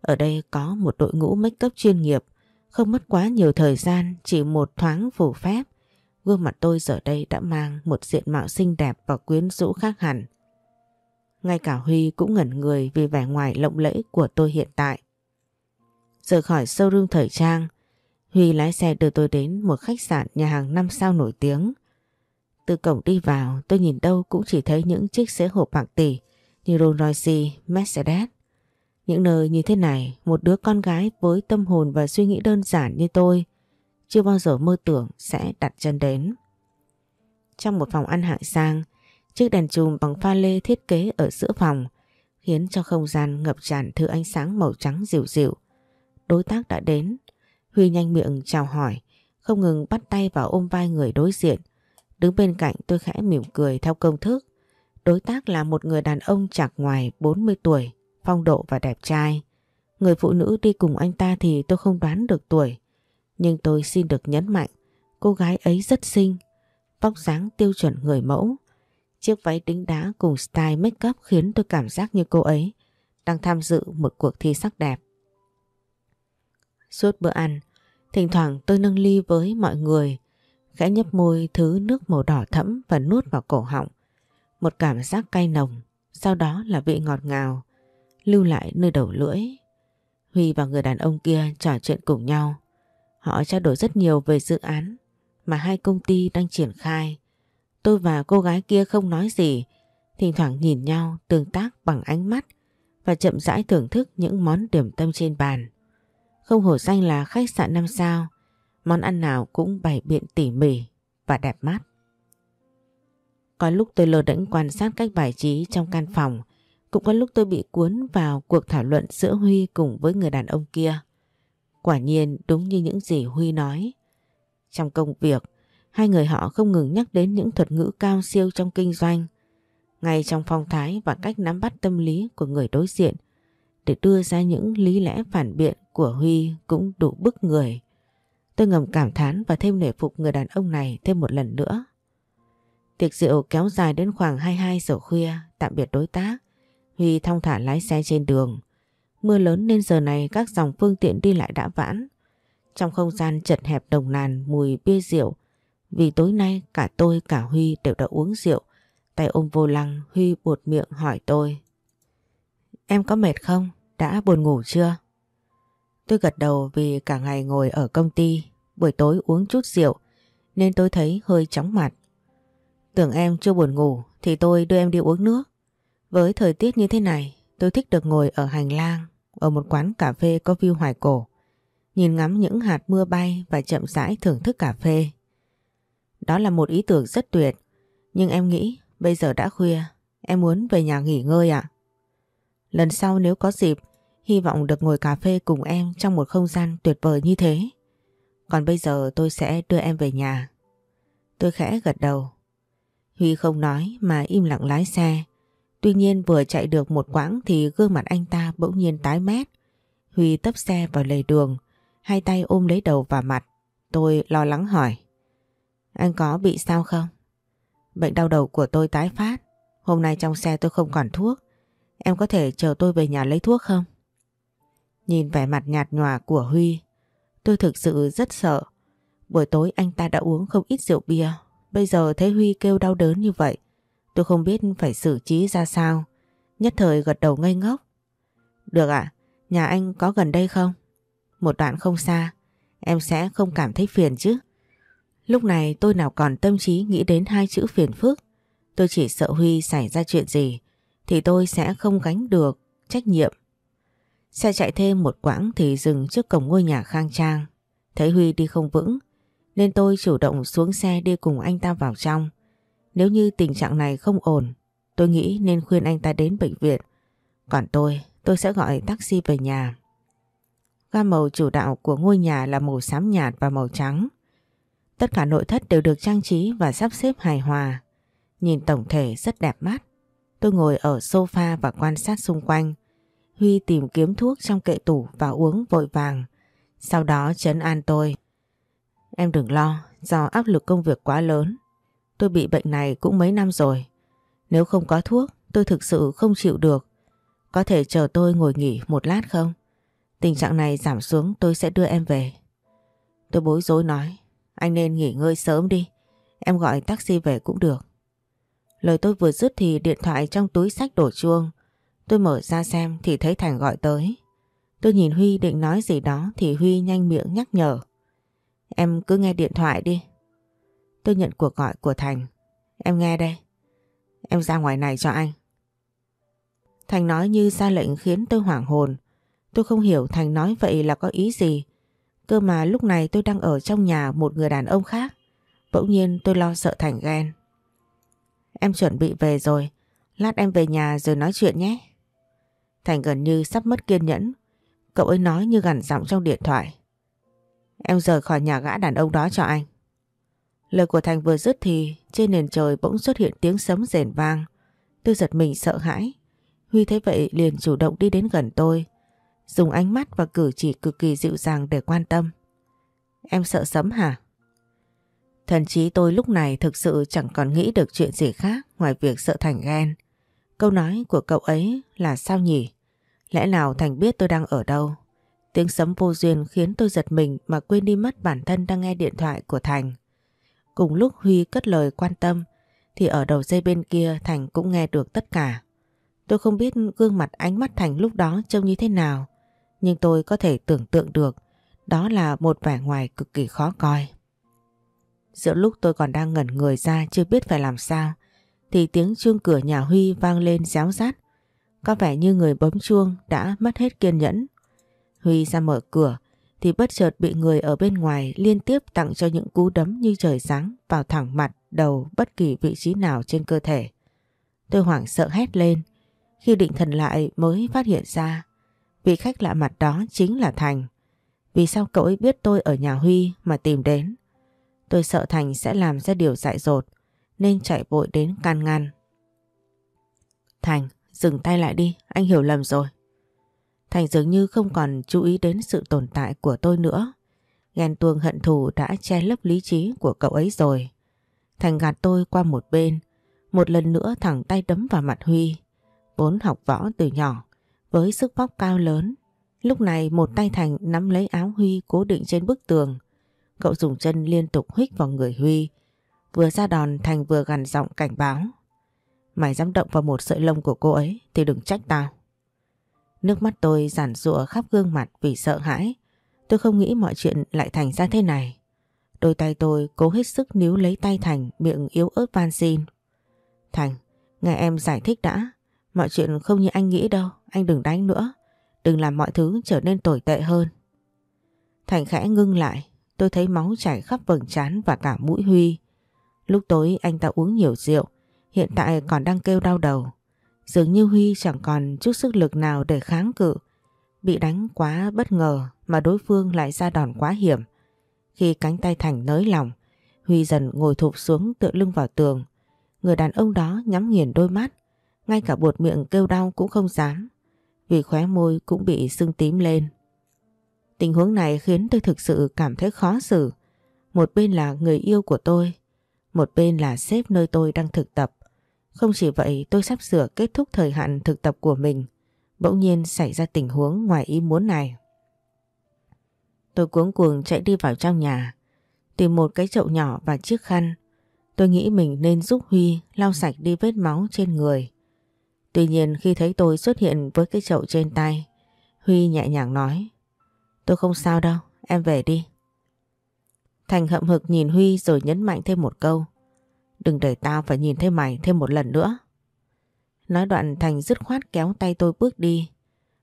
Ở đây có một đội ngũ make up chuyên nghiệp, không mất quá nhiều thời gian, chỉ một thoáng phủ phép. Gương mặt tôi giờ đây đã mang một diện mạo xinh đẹp và quyến rũ khác hẳn. Ngay cả Huy cũng ngẩn người vì vẻ ngoài lộng lẫy của tôi hiện tại. Rời khỏi showroom thời trang, Huy lái xe đưa tôi đến một khách sạn nhà hàng 5 sao nổi tiếng. Từ cổng đi vào tôi nhìn đâu cũng chỉ thấy những chiếc xe hộp bạc tỷ như Rolls Royce, Mercedes. Những nơi như thế này một đứa con gái với tâm hồn và suy nghĩ đơn giản như tôi chưa bao giờ mơ tưởng sẽ đặt chân đến. Trong một phòng ăn hạng sang, chiếc đèn chùm bằng pha lê thiết kế ở giữa phòng khiến cho không gian ngập tràn thứ ánh sáng màu trắng dịu dịu. Đối tác đã đến, Huy nhanh miệng chào hỏi, không ngừng bắt tay vào ôm vai người đối diện. Đứng bên cạnh tôi khẽ mỉm cười theo công thức. Đối tác là một người đàn ông chạc ngoài 40 tuổi, phong độ và đẹp trai. Người phụ nữ đi cùng anh ta thì tôi không đoán được tuổi. Nhưng tôi xin được nhấn mạnh, cô gái ấy rất xinh, tóc dáng tiêu chuẩn người mẫu. Chiếc váy đính đá cùng style make up khiến tôi cảm giác như cô ấy đang tham dự một cuộc thi sắc đẹp. Suốt bữa ăn, thỉnh thoảng tôi nâng ly với mọi người, khẽ nhấp môi thứ nước màu đỏ thẫm và nuốt vào cổ họng. Một cảm giác cay nồng, sau đó là vị ngọt ngào, lưu lại nơi đầu lưỡi. Huy và người đàn ông kia trò chuyện cùng nhau. Họ trao đổi rất nhiều về dự án mà hai công ty đang triển khai. Tôi và cô gái kia không nói gì, thỉnh thoảng nhìn nhau tương tác bằng ánh mắt và chậm rãi thưởng thức những món điểm tâm trên bàn. Không hổ danh là khách sạn 5 sao, món ăn nào cũng bày biện tỉ mỉ và đẹp mắt. Có lúc tôi lờ đễnh quan sát cách bài trí trong căn phòng, cũng có lúc tôi bị cuốn vào cuộc thảo luận giữa Huy cùng với người đàn ông kia. Quả nhiên đúng như những gì Huy nói. Trong công việc, hai người họ không ngừng nhắc đến những thuật ngữ cao siêu trong kinh doanh, ngay trong phong thái và cách nắm bắt tâm lý của người đối diện để đưa ra những lý lẽ phản biện của Huy cũng đủ bức người. Tôi ngầm cảm thán và thêm nể phục người đàn ông này thêm một lần nữa. Tiệc rượu kéo dài đến khoảng 22 giờ khuya, tạm biệt đối tác. Huy thong thả lái xe trên đường. Mưa lớn nên giờ này các dòng phương tiện đi lại đã vãn. Trong không gian chật hẹp đồng nàn mùi bia rượu. Vì tối nay cả tôi cả Huy đều đã uống rượu. Tay ôm vô lăng Huy buột miệng hỏi tôi. Em có mệt không? Đã buồn ngủ chưa? Tôi gật đầu vì cả ngày ngồi ở công ty, buổi tối uống chút rượu nên tôi thấy hơi chóng mặt. Tưởng em chưa buồn ngủ thì tôi đưa em đi uống nước. Với thời tiết như thế này, tôi thích được ngồi ở hành lang, ở một quán cà phê có view hoài cổ. Nhìn ngắm những hạt mưa bay và chậm rãi thưởng thức cà phê. Đó là một ý tưởng rất tuyệt. Nhưng em nghĩ bây giờ đã khuya. Em muốn về nhà nghỉ ngơi ạ. Lần sau nếu có dịp, hy vọng được ngồi cà phê cùng em trong một không gian tuyệt vời như thế. Còn bây giờ tôi sẽ đưa em về nhà. Tôi khẽ gật đầu. Huy không nói mà im lặng lái xe. Tuy nhiên vừa chạy được một quãng thì gương mặt anh ta bỗng nhiên tái mét. Huy tấp xe vào lề đường, hai tay ôm lấy đầu và mặt. Tôi lo lắng hỏi. Anh có bị sao không? Bệnh đau đầu của tôi tái phát. Hôm nay trong xe tôi không còn thuốc. Em có thể chờ tôi về nhà lấy thuốc không? Nhìn vẻ mặt nhạt nhòa của Huy, tôi thực sự rất sợ. Buổi tối anh ta đã uống không ít rượu bia. Bây giờ thấy Huy kêu đau đớn như vậy. Tôi không biết phải xử trí ra sao. Nhất thời gật đầu ngây ngốc. Được ạ, nhà anh có gần đây không? Một đoạn không xa, em sẽ không cảm thấy phiền chứ. Lúc này tôi nào còn tâm trí nghĩ đến hai chữ phiền phức. Tôi chỉ sợ Huy xảy ra chuyện gì thì tôi sẽ không gánh được trách nhiệm. Xe chạy thêm một quãng thì dừng trước cổng ngôi nhà khang trang. Thấy Huy đi không vững nên tôi chủ động xuống xe đi cùng anh ta vào trong. Nếu như tình trạng này không ổn tôi nghĩ nên khuyên anh ta đến bệnh viện. Còn tôi, tôi sẽ gọi taxi về nhà. Gam màu chủ đạo của ngôi nhà là màu xám nhạt và màu trắng. Tất cả nội thất đều được trang trí và sắp xếp hài hòa. Nhìn tổng thể rất đẹp mắt. Tôi ngồi ở sofa và quan sát xung quanh. Huy tìm kiếm thuốc trong kệ tủ và uống vội vàng. Sau đó chấn an tôi. Em đừng lo, do áp lực công việc quá lớn. Tôi bị bệnh này cũng mấy năm rồi. Nếu không có thuốc, tôi thực sự không chịu được. Có thể chờ tôi ngồi nghỉ một lát không? Tình trạng này giảm xuống tôi sẽ đưa em về. Tôi bối rối nói, anh nên nghỉ ngơi sớm đi. Em gọi taxi về cũng được. Lời tôi vừa dứt thì điện thoại trong túi sách đổ chuông. Tôi mở ra xem thì thấy Thành gọi tới. Tôi nhìn Huy định nói gì đó thì Huy nhanh miệng nhắc nhở. Em cứ nghe điện thoại đi. Tôi nhận cuộc gọi của Thành. Em nghe đây. Em ra ngoài này cho anh. Thành nói như ra lệnh khiến tôi hoảng hồn. Tôi không hiểu Thành nói vậy là có ý gì. Cơ mà lúc này tôi đang ở trong nhà một người đàn ông khác. Bỗng nhiên tôi lo sợ Thành ghen. Em chuẩn bị về rồi. Lát em về nhà rồi nói chuyện nhé. Thành gần như sắp mất kiên nhẫn. Cậu ấy nói như gằn giọng trong điện thoại. Em rời khỏi nhà gã đàn ông đó cho anh. Lời của Thành vừa dứt thì trên nền trời bỗng xuất hiện tiếng sấm rền vang. Tôi giật mình sợ hãi. Huy thấy vậy liền chủ động đi đến gần tôi. Dùng ánh mắt và cử chỉ cực kỳ dịu dàng để quan tâm. Em sợ sấm hả? Thần chí tôi lúc này thực sự chẳng còn nghĩ được chuyện gì khác ngoài việc sợ Thành ghen. Câu nói của cậu ấy là sao nhỉ? Lẽ nào Thành biết tôi đang ở đâu? Tiếng sấm vô duyên khiến tôi giật mình mà quên đi mất bản thân đang nghe điện thoại của Thành. Cùng lúc Huy cất lời quan tâm, thì ở đầu dây bên kia Thành cũng nghe được tất cả. Tôi không biết gương mặt ánh mắt Thành lúc đó trông như thế nào, nhưng tôi có thể tưởng tượng được, đó là một vẻ ngoài cực kỳ khó coi. Giữa lúc tôi còn đang ngẩn người ra chưa biết phải làm sao, thì tiếng chuông cửa nhà Huy vang lên réo rát. Có vẻ như người bấm chuông đã mất hết kiên nhẫn. Huy ra mở cửa thì bất chợt bị người ở bên ngoài liên tiếp tặng cho những cú đấm như trời giáng vào thẳng mặt, đầu bất kỳ vị trí nào trên cơ thể. Tôi hoảng sợ hét lên. Khi định thần lại mới phát hiện ra vị khách lạ mặt đó chính là Thành. Vì sao cậu ấy biết tôi ở nhà Huy mà tìm đến? Tôi sợ Thành sẽ làm ra điều dại dột nên chạy vội đến can ngăn. Thành, dừng tay lại đi, anh hiểu lầm rồi. Thành dường như không còn chú ý đến sự tồn tại của tôi nữa. Ghen tuông hận thù đã che lấp lý trí của cậu ấy rồi. Thành gạt tôi qua một bên, một lần nữa thẳng tay đấm vào mặt Huy. Vốn học võ từ nhỏ, với sức bóc cao lớn. Lúc này một tay Thành nắm lấy áo Huy cố định trên bức tường. Cậu dùng chân liên tục hích vào người Huy. Vừa ra đòn Thành vừa gằn giọng cảnh báo. Mày dám động vào một sợi lông của cô ấy thì đừng trách tao. Nước mắt tôi giản rụa khắp gương mặt vì sợ hãi. Tôi không nghĩ mọi chuyện lại thành ra thế này. Đôi tay tôi cố hết sức níu lấy tay Thành miệng yếu ớt van xin. Thành, nghe em giải thích đã. Mọi chuyện không như anh nghĩ đâu, anh đừng đánh nữa. Đừng làm mọi thứ trở nên tồi tệ hơn. Thành khẽ ngưng lại, tôi thấy máu chảy khắp vầng trán và cả mũi Huy. Lúc tối anh ta uống nhiều rượu, hiện tại còn đang kêu đau đầu. Dường như Huy chẳng còn chút sức lực nào để kháng cự. Bị đánh quá bất ngờ mà đối phương lại ra đòn quá hiểm. Khi cánh tay Thành nới lỏng, Huy dần ngồi thụp xuống tựa lưng vào tường. Người đàn ông đó nhắm nghiền đôi mắt, ngay cả buột miệng kêu đau cũng không dám, vì khóe môi cũng bị sưng tím lên. Tình huống này khiến tôi thực sự cảm thấy khó xử. Một bên là người yêu của tôi, một bên là sếp nơi tôi đang thực tập. Không chỉ vậy tôi sắp sửa kết thúc thời hạn thực tập của mình. Bỗng nhiên xảy ra tình huống ngoài ý muốn này. Tôi cuống cuồng chạy đi vào trong nhà. Tìm một cái chậu nhỏ và chiếc khăn. Tôi nghĩ mình nên giúp Huy lau sạch đi vết máu trên người. Tuy nhiên khi thấy tôi xuất hiện với cái chậu trên tay, Huy nhẹ nhàng nói Tôi không sao đâu, em về đi. Thành hậm hực nhìn Huy rồi nhấn mạnh thêm một câu. Đừng để tao phải nhìn thấy mày thêm một lần nữa. Nói đoạn Thành dứt khoát kéo tay tôi bước đi.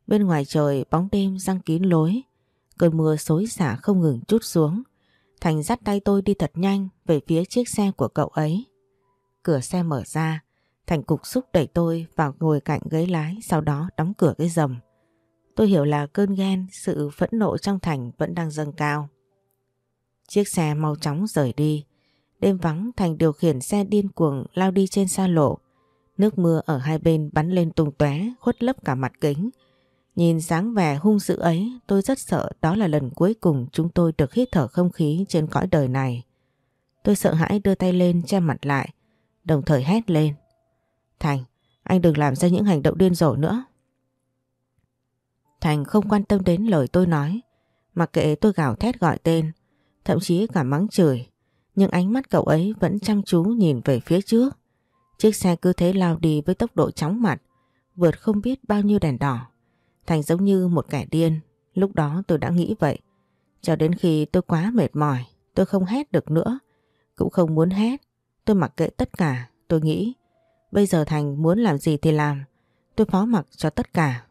Bên ngoài trời bóng đêm răng kín lối. Cơn mưa xối xả không ngừng chút xuống. Thành dắt tay tôi đi thật nhanh về phía chiếc xe của cậu ấy. Cửa xe mở ra, Thành cục xúc đẩy tôi vào ngồi cạnh ghế lái sau đó đóng cửa cái rầm. Tôi hiểu là cơn ghen, sự phẫn nộ trong Thành vẫn đang dâng cao. Chiếc xe mau chóng rời đi. Đêm vắng Thành điều khiển xe điên cuồng lao đi trên xa lộ. Nước mưa ở hai bên bắn lên tung tóe khuất lấp cả mặt kính. Nhìn dáng vẻ hung dữ ấy tôi rất sợ đó là lần cuối cùng chúng tôi được hít thở không khí trên cõi đời này. Tôi sợ hãi đưa tay lên che mặt lại, đồng thời hét lên. Thành, anh đừng làm ra những hành động điên rồ nữa. Thành không quan tâm đến lời tôi nói, mặc kệ tôi gào thét gọi tên, thậm chí cả mắng chửi. Nhưng ánh mắt cậu ấy vẫn chăm chú nhìn về phía trước. Chiếc xe cứ thế lao đi với tốc độ chóng mặt, vượt không biết bao nhiêu đèn đỏ. Thành giống như một kẻ điên, lúc đó tôi đã nghĩ vậy. Cho đến khi tôi quá mệt mỏi, tôi không hét được nữa, cũng không muốn hét. Tôi mặc kệ tất cả, tôi nghĩ bây giờ Thành muốn làm gì thì làm, tôi phó mặc cho tất cả.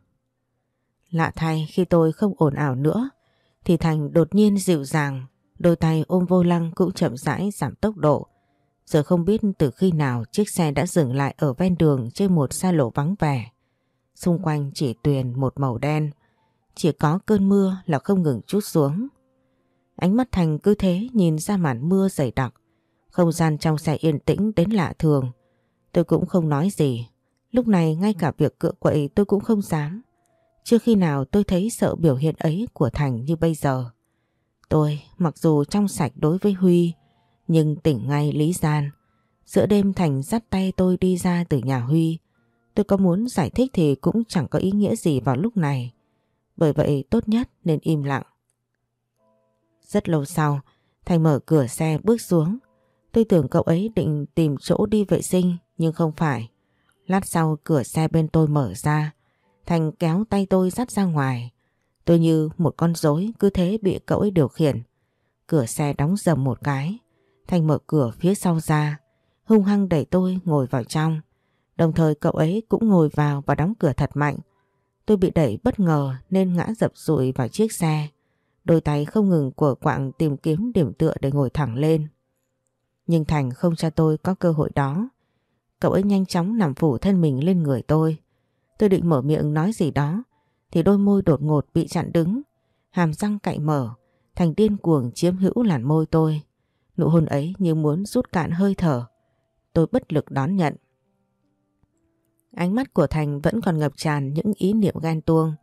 Lạ thay khi tôi không ồn ào nữa, thì Thành đột nhiên dịu dàng, đôi tay ôm vô lăng cũng chậm rãi giảm tốc độ. Giờ không biết từ khi nào chiếc xe đã dừng lại ở ven đường trên một xa lộ vắng vẻ. Xung quanh chỉ tuyền một màu đen, chỉ có cơn mưa là không ngừng chút xuống. Ánh mắt Thành cứ thế nhìn ra màn mưa dày đặc, không gian trong xe yên tĩnh đến lạ thường. Tôi cũng không nói gì, lúc này ngay cả việc cựa quậy tôi cũng không dám. Chưa khi nào tôi thấy sợ biểu hiện ấy của Thành như bây giờ. Tôi mặc dù trong sạch đối với Huy, nhưng tỉnh ngay lý gian. Giữa đêm Thành dắt tay tôi đi ra từ nhà Huy. Tôi có muốn giải thích thì cũng chẳng có ý nghĩa gì vào lúc này. Bởi vậy tốt nhất nên im lặng. Rất lâu sau, Thành mở cửa xe bước xuống. Tôi tưởng cậu ấy định tìm chỗ đi vệ sinh nhưng không phải. Lát sau cửa xe bên tôi mở ra. Thành kéo tay tôi dắt ra ngoài. Tôi như một con rối cứ thế bị cậu ấy điều khiển. Cửa xe đóng dầm một cái. Thành mở cửa phía sau ra. Hung hăng đẩy tôi ngồi vào trong. Đồng thời cậu ấy cũng ngồi vào và đóng cửa thật mạnh. Tôi bị đẩy bất ngờ nên ngã dập rụi vào chiếc xe. Đôi tay không ngừng của quạng tìm kiếm điểm tựa để ngồi thẳng lên. Nhưng Thành không cho tôi có cơ hội đó. Cậu ấy nhanh chóng nằm phủ thân mình lên người tôi. Tôi định mở miệng nói gì đó thì đôi môi đột ngột bị chặn đứng. Hàm răng cạy mở, Thành điên cuồng chiếm hữu làn môi tôi. Nụ hôn ấy như muốn rút cạn hơi thở. Tôi bất lực đón nhận. Ánh mắt của Thành vẫn còn ngập tràn những ý niệm ghen tuông.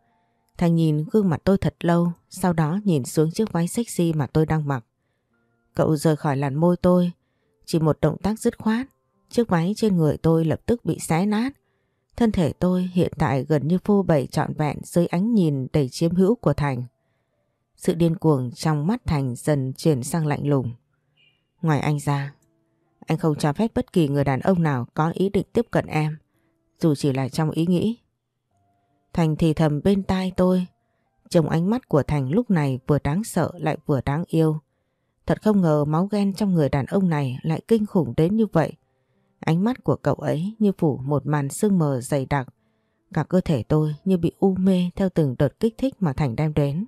Thành nhìn gương mặt tôi thật lâu, sau đó nhìn xuống chiếc váy sexy mà tôi đang mặc. Cậu rời khỏi làn môi tôi, chỉ một động tác dứt khoát, chiếc váy trên người tôi lập tức bị xé nát. Thân thể tôi hiện tại gần như phô bày trọn vẹn dưới ánh nhìn đầy chiếm hữu của Thành. Sự điên cuồng trong mắt Thành dần chuyển sang lạnh lùng. Ngoài anh ra, anh không cho phép bất kỳ người đàn ông nào có ý định tiếp cận em, dù chỉ là trong ý nghĩ. Thành thì thầm bên tai tôi, trông ánh mắt của Thành lúc này vừa đáng sợ lại vừa đáng yêu. Thật không ngờ máu ghen trong người đàn ông này lại kinh khủng đến như vậy. Ánh mắt của cậu ấy như phủ một màn sương mờ dày đặc, Cả cơ thể tôi như bị u mê theo từng đợt kích thích mà Thành đem đến.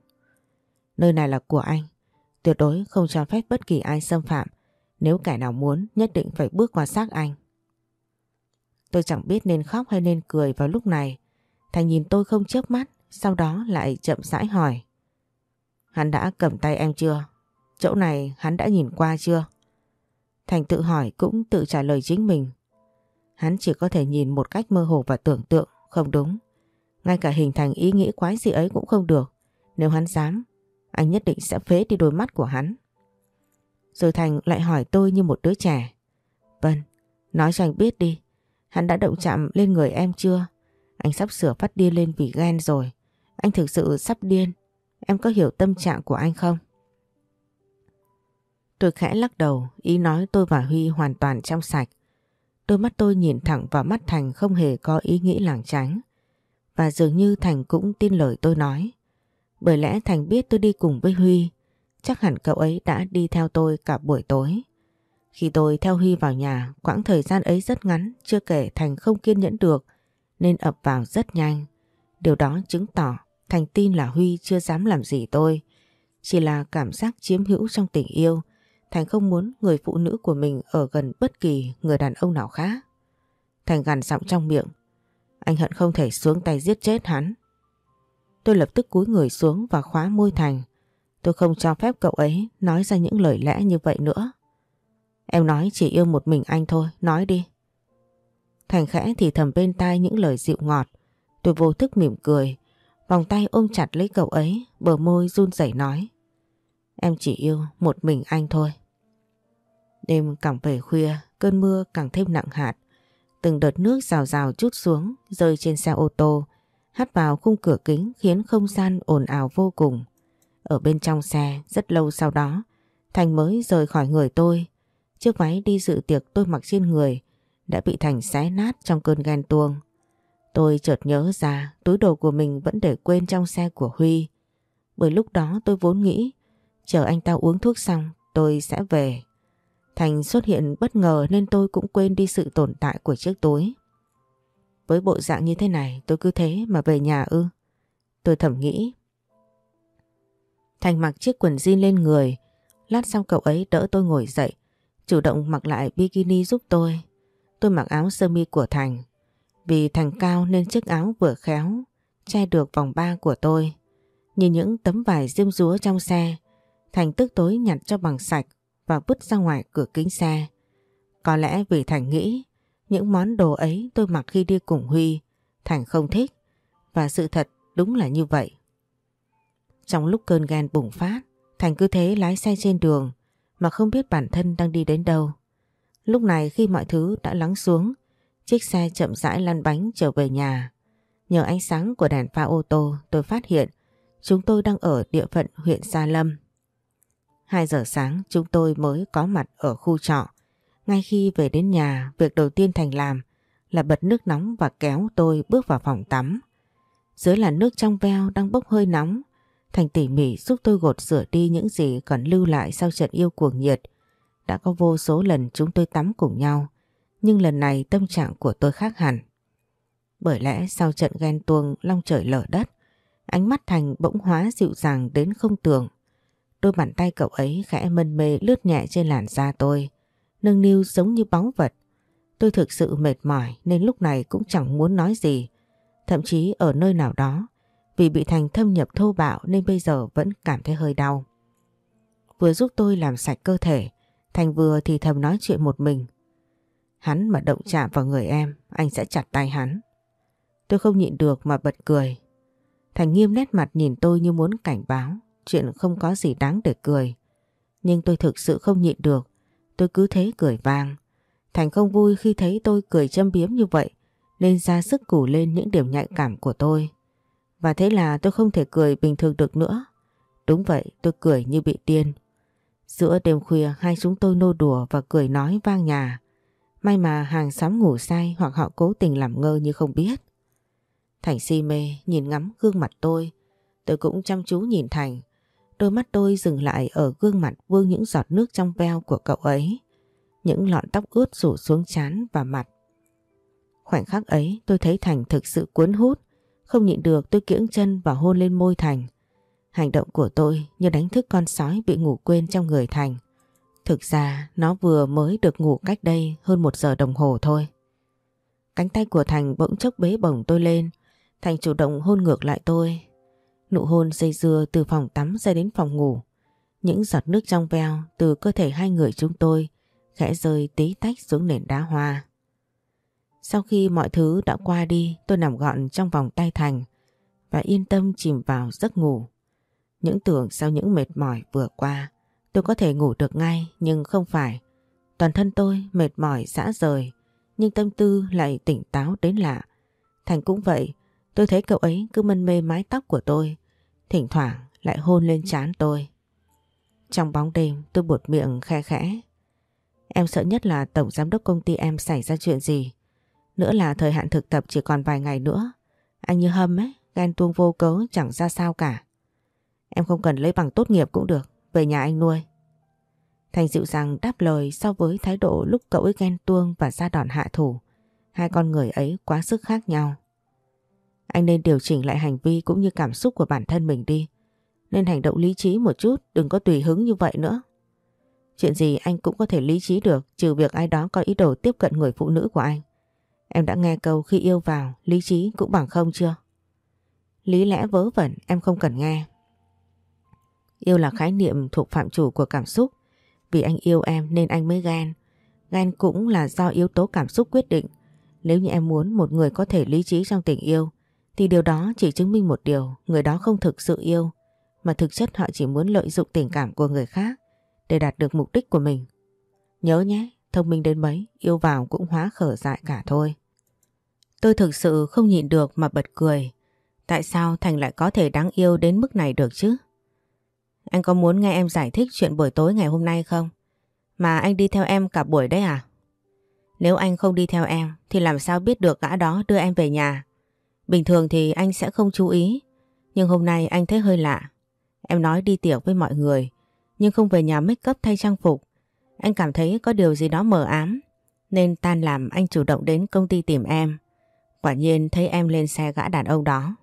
Nơi này là của anh. Tuyệt đối không cho phép bất kỳ ai xâm phạm. Nếu kẻ nào muốn nhất định phải bước qua xác anh. Tôi chẳng biết nên khóc hay nên cười vào lúc này. Thành nhìn tôi không chớp mắt, sau đó lại chậm rãi hỏi. Hắn đã cầm tay em chưa? Chỗ này hắn đã nhìn qua chưa? Thành tự hỏi cũng tự trả lời chính mình. Hắn chỉ có thể nhìn một cách mơ hồ và tưởng tượng, không đúng. Ngay cả hình thành ý nghĩ quái gì ấy cũng không được. Nếu hắn dám, anh nhất định sẽ phế đi đôi mắt của hắn. Rồi Thành lại hỏi tôi như một đứa trẻ. vâng nói cho anh biết đi. Hắn đã động chạm lên người em chưa? Anh sắp sửa phát điên lên vì ghen rồi. Anh thực sự sắp điên. Em có hiểu tâm trạng của anh không? Tôi khẽ lắc đầu, ý nói tôi và Huy hoàn toàn trong sạch. Đôi mắt tôi nhìn thẳng vào mắt Thành không hề có ý nghĩ lảng tránh. Và dường như Thành cũng tin lời tôi nói. Bởi lẽ Thành biết tôi đi cùng với Huy, chắc hẳn cậu ấy đã đi theo tôi cả buổi tối. Khi tôi theo Huy vào nhà, quãng thời gian ấy rất ngắn, chưa kể Thành không kiên nhẫn được, nên ập vào rất nhanh. Điều đó chứng tỏ Thành tin là Huy chưa dám làm gì tôi. Chỉ là cảm giác chiếm hữu trong tình yêu, Thành không muốn người phụ nữ của mình ở gần bất kỳ người đàn ông nào khác. Thành gằn giọng trong miệng. Anh hận không thể xuống tay giết chết hắn. Tôi lập tức cúi người xuống và khóa môi Thành. Tôi không cho phép cậu ấy nói ra những lời lẽ như vậy nữa. Em nói chỉ yêu một mình anh thôi, nói đi. Thành khẽ thì thầm bên tai những lời dịu ngọt. Tôi vô thức mỉm cười, vòng tay ôm chặt lấy cậu ấy, bờ môi run rẩy nói. Em chỉ yêu một mình anh thôi. Đêm càng về khuya, cơn mưa càng thêm nặng hạt. Từng đợt nước rào rào chút xuống, rơi trên xe ô tô, hắt vào khung cửa kính khiến không gian ồn ào vô cùng. Ở bên trong xe, rất lâu sau đó, Thành mới rời khỏi người tôi. Chiếc váy đi dự tiệc tôi mặc trên người đã bị Thành xé nát trong cơn ghen tuông. Tôi chợt nhớ ra túi đồ của mình vẫn để quên trong xe của Huy. Bởi lúc đó tôi vốn nghĩ chờ anh ta uống thuốc xong tôi sẽ về. Thành xuất hiện bất ngờ nên tôi cũng quên đi sự tồn tại của chiếc túi. Với bộ dạng như thế này tôi cứ thế mà về nhà ư. Tôi thầm nghĩ. Thành mặc chiếc quần jean lên người. Lát sau cậu ấy đỡ tôi ngồi dậy. Chủ động mặc lại bikini giúp tôi. Tôi mặc áo sơ mi của Thành. Vì Thành cao nên chiếc áo vừa khéo, che được vòng ba của tôi. Nhìn những tấm vải diêm rúa trong xe, Thành tức tối nhặt cho bằng sạch và vứt ra ngoài cửa kính xe. Có lẽ vì Thành nghĩ những món đồ ấy tôi mặc khi đi cùng Huy, Thành không thích. Và sự thật đúng là như vậy. Trong lúc cơn ghen bùng phát, Thành cứ thế lái xe trên đường mà không biết bản thân đang đi đến đâu. Lúc này khi mọi thứ đã lắng xuống, chiếc xe chậm rãi lăn bánh trở về nhà. Nhờ ánh sáng của đèn pha ô tô tôi phát hiện chúng tôi đang ở địa phận huyện Sa Lâm. 2 giờ sáng chúng tôi mới có mặt ở khu trọ. Ngay khi về đến nhà, việc đầu tiên Thành làm là bật nước nóng và kéo tôi bước vào phòng tắm. Dưới là nước trong veo đang bốc hơi nóng, Thành tỉ mỉ giúp tôi gột rửa đi những gì còn lưu lại sau trận yêu cuồng nhiệt. Đã có vô số lần chúng tôi tắm cùng nhau, nhưng lần này tâm trạng của tôi khác hẳn. Bởi lẽ sau trận ghen tuông long trời lở đất, ánh mắt Thành bỗng hóa dịu dàng đến không tưởng. Đôi bàn tay cậu ấy khẽ mân mê lướt nhẹ trên làn da tôi, nâng niu giống như bóng vật. Tôi thực sự mệt mỏi nên lúc này cũng chẳng muốn nói gì. Thậm chí ở nơi nào đó, vì bị Thành thâm nhập thô bạo nên bây giờ vẫn cảm thấy hơi đau. Vừa giúp tôi làm sạch cơ thể, Thành vừa thì thầm nói chuyện một mình. Hắn mà động chạm vào người em, anh sẽ chặt tay hắn. Tôi không nhịn được mà bật cười. Thành nghiêm nét mặt nhìn tôi như muốn cảnh báo chuyện không có gì đáng để cười. Nhưng tôi thực sự không nhịn được, tôi cứ thế cười vang. Thành không vui khi thấy tôi cười châm biếm như vậy, nên ra sức củ lên những điểm nhạy cảm của tôi. Và thế là tôi không thể cười bình thường được nữa. Đúng vậy, tôi cười như bị điên. Giữa đêm khuya hai chúng tôi nô đùa và cười nói vang nhà. May mà hàng xóm ngủ say hoặc họ cố tình làm ngơ như không biết. Thành si mê nhìn ngắm gương mặt tôi. Tôi cũng chăm chú nhìn Thành. Đôi mắt tôi dừng lại ở gương mặt vương những giọt nước trong veo của cậu ấy. Những lọn tóc ướt rủ xuống chán và mặt. Khoảnh khắc ấy tôi thấy Thành thực sự cuốn hút, không nhịn được tôi kiễng chân và hôn lên môi Thành. Hành động của tôi như đánh thức con sói bị ngủ quên trong người Thành. Thực ra nó vừa mới được ngủ cách đây hơn một giờ đồng hồ thôi. Cánh tay của Thành bỗng chốc bế bổng tôi lên. Thành chủ động hôn ngược lại tôi. Nụ hôn dây dưa từ phòng tắm ra đến phòng ngủ. Những giọt nước trong veo từ cơ thể hai người chúng tôi khẽ rơi tí tách xuống nền đá hoa. Sau khi mọi thứ đã qua đi tôi nằm gọn trong vòng tay Thành và yên tâm chìm vào giấc ngủ. Những tưởng sau những mệt mỏi vừa qua tôi có thể ngủ được ngay nhưng không phải. Toàn thân tôi mệt mỏi xã rời nhưng tâm tư lại tỉnh táo đến lạ. Thành cũng vậy, tôi thấy cậu ấy cứ mân mê mái tóc của tôi, thỉnh thoảng lại hôn lên trán tôi. Trong bóng đêm tôi buột miệng khe khẽ. Em sợ nhất là tổng giám đốc công ty em xảy ra chuyện gì. Nữa là thời hạn thực tập chỉ còn vài ngày nữa. Anh như hâm ấy, ghen tuông vô cớ chẳng ra sao cả. Em không cần lấy bằng tốt nghiệp cũng được, về nhà anh nuôi. Thành dịu dàng đáp lời so với thái độ lúc cậu ấy ghen tuông và ra đòn hạ thủ. Hai con người ấy quá sức khác nhau. Anh nên điều chỉnh lại hành vi cũng như cảm xúc của bản thân mình đi. Nên hành động lý trí một chút, đừng có tùy hứng như vậy nữa. Chuyện gì anh cũng có thể lý trí được trừ việc ai đó có ý đồ tiếp cận người phụ nữ của anh. Em đã nghe câu khi yêu vào, lý trí cũng bằng không chưa? Lý lẽ vớ vẩn em không cần nghe. Yêu là khái niệm thuộc phạm chủ của cảm xúc. Vì anh yêu em nên anh mới ghen. Ghen cũng là do yếu tố cảm xúc quyết định. Nếu như em muốn một người có thể lý trí trong tình yêu thì điều đó chỉ chứng minh một điều, người đó không thực sự yêu mà thực chất họ chỉ muốn lợi dụng tình cảm của người khác để đạt được mục đích của mình. Nhớ nhé, thông minh đến mấy, yêu vào cũng hóa khở dại cả thôi. Tôi thực sự không nhịn được mà bật cười. Tại sao Thành lại có thể đáng yêu đến mức này được chứ? Anh có muốn nghe em giải thích chuyện buổi tối ngày hôm nay không? Mà anh đi theo em cả buổi đấy à? Nếu anh không đi theo em thì làm sao biết được gã đó đưa em về nhà? Bình thường thì anh sẽ không chú ý. Nhưng hôm nay anh thấy hơi lạ. Em nói đi tiệc với mọi người nhưng không về nhà make up thay trang phục. Anh cảm thấy có điều gì đó mờ ám nên tan làm anh chủ động đến công ty tìm em. Quả nhiên thấy em lên xe gã đàn ông đó.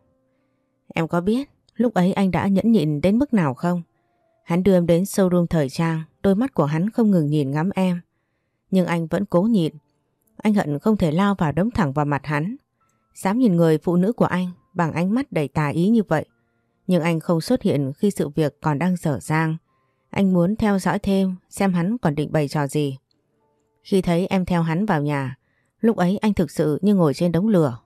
Em có biết lúc ấy anh đã nhẫn nhịn đến mức nào không? Hắn đưa em đến showroom thời trang, đôi mắt của hắn không ngừng nhìn ngắm em. Nhưng anh vẫn cố nhịn. Anh hận không thể lao vào đấm thẳng vào mặt hắn. Dám nhìn người phụ nữ của anh bằng ánh mắt đầy tà ý như vậy. Nhưng anh không xuất hiện khi sự việc còn đang dở dang. Anh muốn theo dõi thêm xem hắn còn định bày trò gì. Khi thấy em theo hắn vào nhà, lúc ấy anh thực sự như ngồi trên đống lửa.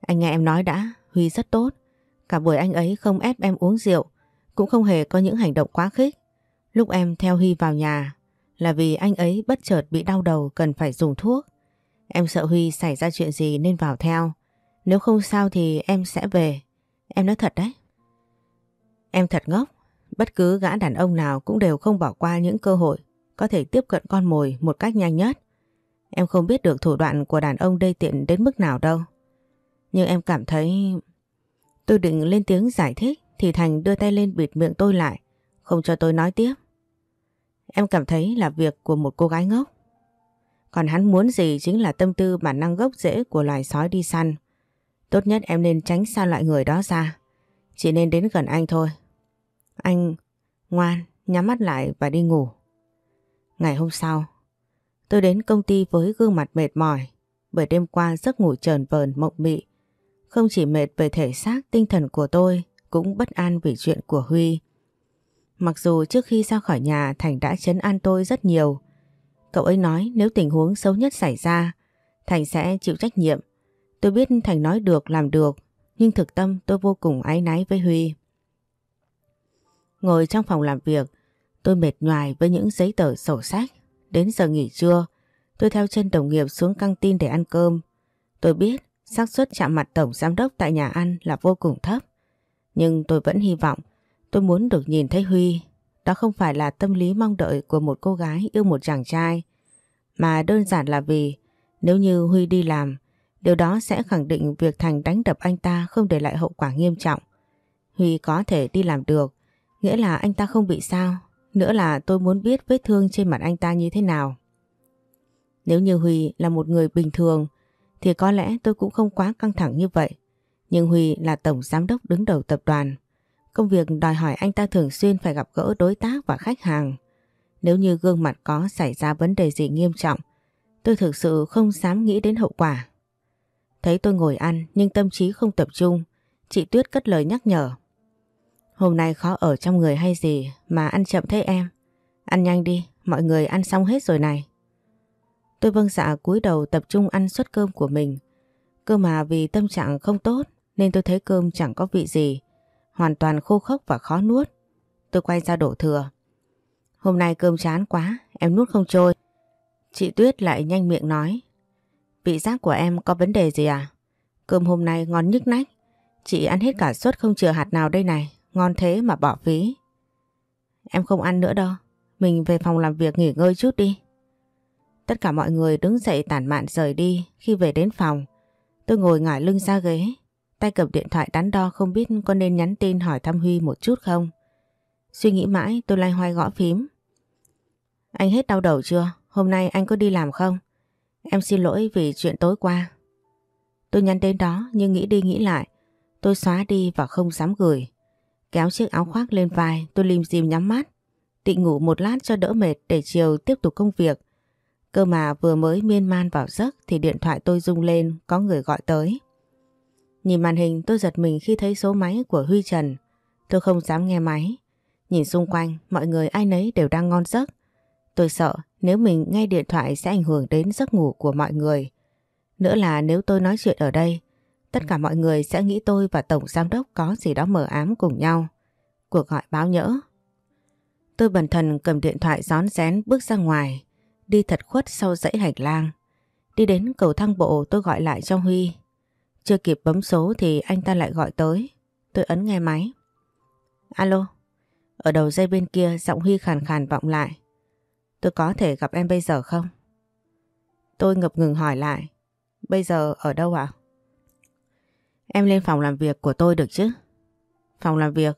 Anh nghe em nói đã, Huy rất tốt. Cả buổi anh ấy không ép em uống rượu, cũng không hề có những hành động quá khích. Lúc em theo Huy vào nhà là vì anh ấy bất chợt bị đau đầu cần phải dùng thuốc. Em sợ Huy xảy ra chuyện gì nên vào theo. Nếu không sao thì em sẽ về. Em nói thật đấy. Em thật ngốc. Bất cứ gã đàn ông nào cũng đều không bỏ qua những cơ hội có thể tiếp cận con mồi một cách nhanh nhất. Em không biết được thủ đoạn của đàn ông đê tiện đến mức nào đâu. Nhưng em cảm thấy... Tôi định lên tiếng giải thích thì Thành đưa tay lên bịt miệng tôi lại, không cho tôi nói tiếp. Em cảm thấy là việc của một cô gái ngốc. Còn hắn muốn gì chính là tâm tư bản năng gốc rễ của loài sói đi săn. Tốt nhất em nên tránh xa loại người đó ra. Chỉ nên đến gần anh thôi. Anh ngoan, nhắm mắt lại và đi ngủ. Ngày hôm sau, tôi đến công ty với gương mặt mệt mỏi bởi đêm qua giấc ngủ trờn vờn mộng mị. Không chỉ mệt về thể xác tinh thần của tôi cũng bất an vì chuyện của Huy. Mặc dù trước khi ra khỏi nhà Thành đã chấn an tôi rất nhiều. Cậu ấy nói nếu tình huống xấu nhất xảy ra, Thành sẽ chịu trách nhiệm. Tôi biết Thành nói được làm được, nhưng thực tâm tôi vô cùng áy náy với Huy. Ngồi trong phòng làm việc, tôi mệt nhoài với những giấy tờ sổ sách. Đến giờ nghỉ trưa, tôi theo chân đồng nghiệp xuống căng tin để ăn cơm. Tôi biết xác suất chạm mặt tổng giám đốc tại nhà ăn là vô cùng thấp. Nhưng tôi vẫn hy vọng tôi muốn được nhìn thấy Huy. Đó không phải là tâm lý mong đợi của một cô gái yêu một chàng trai. Mà đơn giản là vì nếu như Huy đi làm, điều đó sẽ khẳng định việc Thành đánh đập anh ta không để lại hậu quả nghiêm trọng. Huy có thể đi làm được, nghĩa là anh ta không bị sao. Nữa là tôi muốn biết vết thương trên mặt anh ta như thế nào. Nếu như Huy là một người bình thường, thì có lẽ tôi cũng không quá căng thẳng như vậy. Nhưng Huy là tổng giám đốc đứng đầu tập đoàn. Công việc đòi hỏi anh ta thường xuyên phải gặp gỡ đối tác và khách hàng. Nếu như gương mặt có xảy ra vấn đề gì nghiêm trọng, tôi thực sự không dám nghĩ đến hậu quả. Thấy tôi ngồi ăn nhưng tâm trí không tập trung, chị Tuyết cất lời nhắc nhở. Hôm nay khó ở trong người hay gì mà ăn chậm thế em. Ăn nhanh đi, mọi người ăn xong hết rồi này. Tôi vâng dạ cúi đầu tập trung ăn suất cơm của mình. Cơ mà vì tâm trạng không tốt nên tôi thấy cơm chẳng có vị gì, hoàn toàn khô khốc và khó nuốt. Tôi quay ra đổ thừa. Hôm nay cơm chán quá, em nuốt không trôi. Chị Tuyết lại nhanh miệng nói. Vị giác của em có vấn đề gì à? Cơm hôm nay ngon nhức nách. Chị ăn hết cả suất không chừa hạt nào đây này, ngon thế mà bỏ phí. Em không ăn nữa đâu, mình về phòng làm việc nghỉ ngơi chút đi. Tất cả mọi người đứng dậy tản mạn rời đi khi về đến phòng. Tôi ngồi ngả lưng ra ghế, tay cầm điện thoại đắn đo không biết có nên nhắn tin hỏi thăm Huy một chút không. Suy nghĩ mãi tôi loay hoay gõ phím. Anh hết đau đầu chưa? Hôm nay anh có đi làm không? Em xin lỗi vì chuyện tối qua. Tôi nhắn đến đó, nhưng nghĩ đi nghĩ lại. Tôi xóa đi và không dám gửi. Kéo chiếc áo khoác lên vai, tôi lim dim nhắm mắt. tịnh ngủ một lát cho đỡ mệt để chiều tiếp tục công việc. Cơ mà vừa mới miên man vào giấc thì điện thoại tôi rung lên, có người gọi tới. Nhìn màn hình tôi giật mình khi thấy số máy của Huy Trần. Tôi không dám nghe máy. Nhìn xung quanh mọi người ai nấy đều đang ngon giấc. Tôi sợ nếu mình nghe điện thoại sẽ ảnh hưởng đến giấc ngủ của mọi người. Nữa là nếu tôi nói chuyện ở đây, tất cả mọi người sẽ nghĩ tôi và Tổng Giám Đốc có gì đó mờ ám cùng nhau. Cuộc gọi báo nhỡ. Tôi bần thần cầm điện thoại gión rén bước ra ngoài, đi thật khuất sau dãy hành lang. Đi đến cầu thang bộ tôi gọi lại cho Huy. Chưa kịp bấm số thì anh ta lại gọi tới. Tôi ấn nghe máy. Alo. Ở đầu dây bên kia giọng Huy khàn khàn vọng lại. Tôi có thể gặp em bây giờ không? Tôi ngập ngừng hỏi lại. Bây giờ ở đâu ạ? Em lên phòng làm việc của tôi được chứ? Phòng làm việc?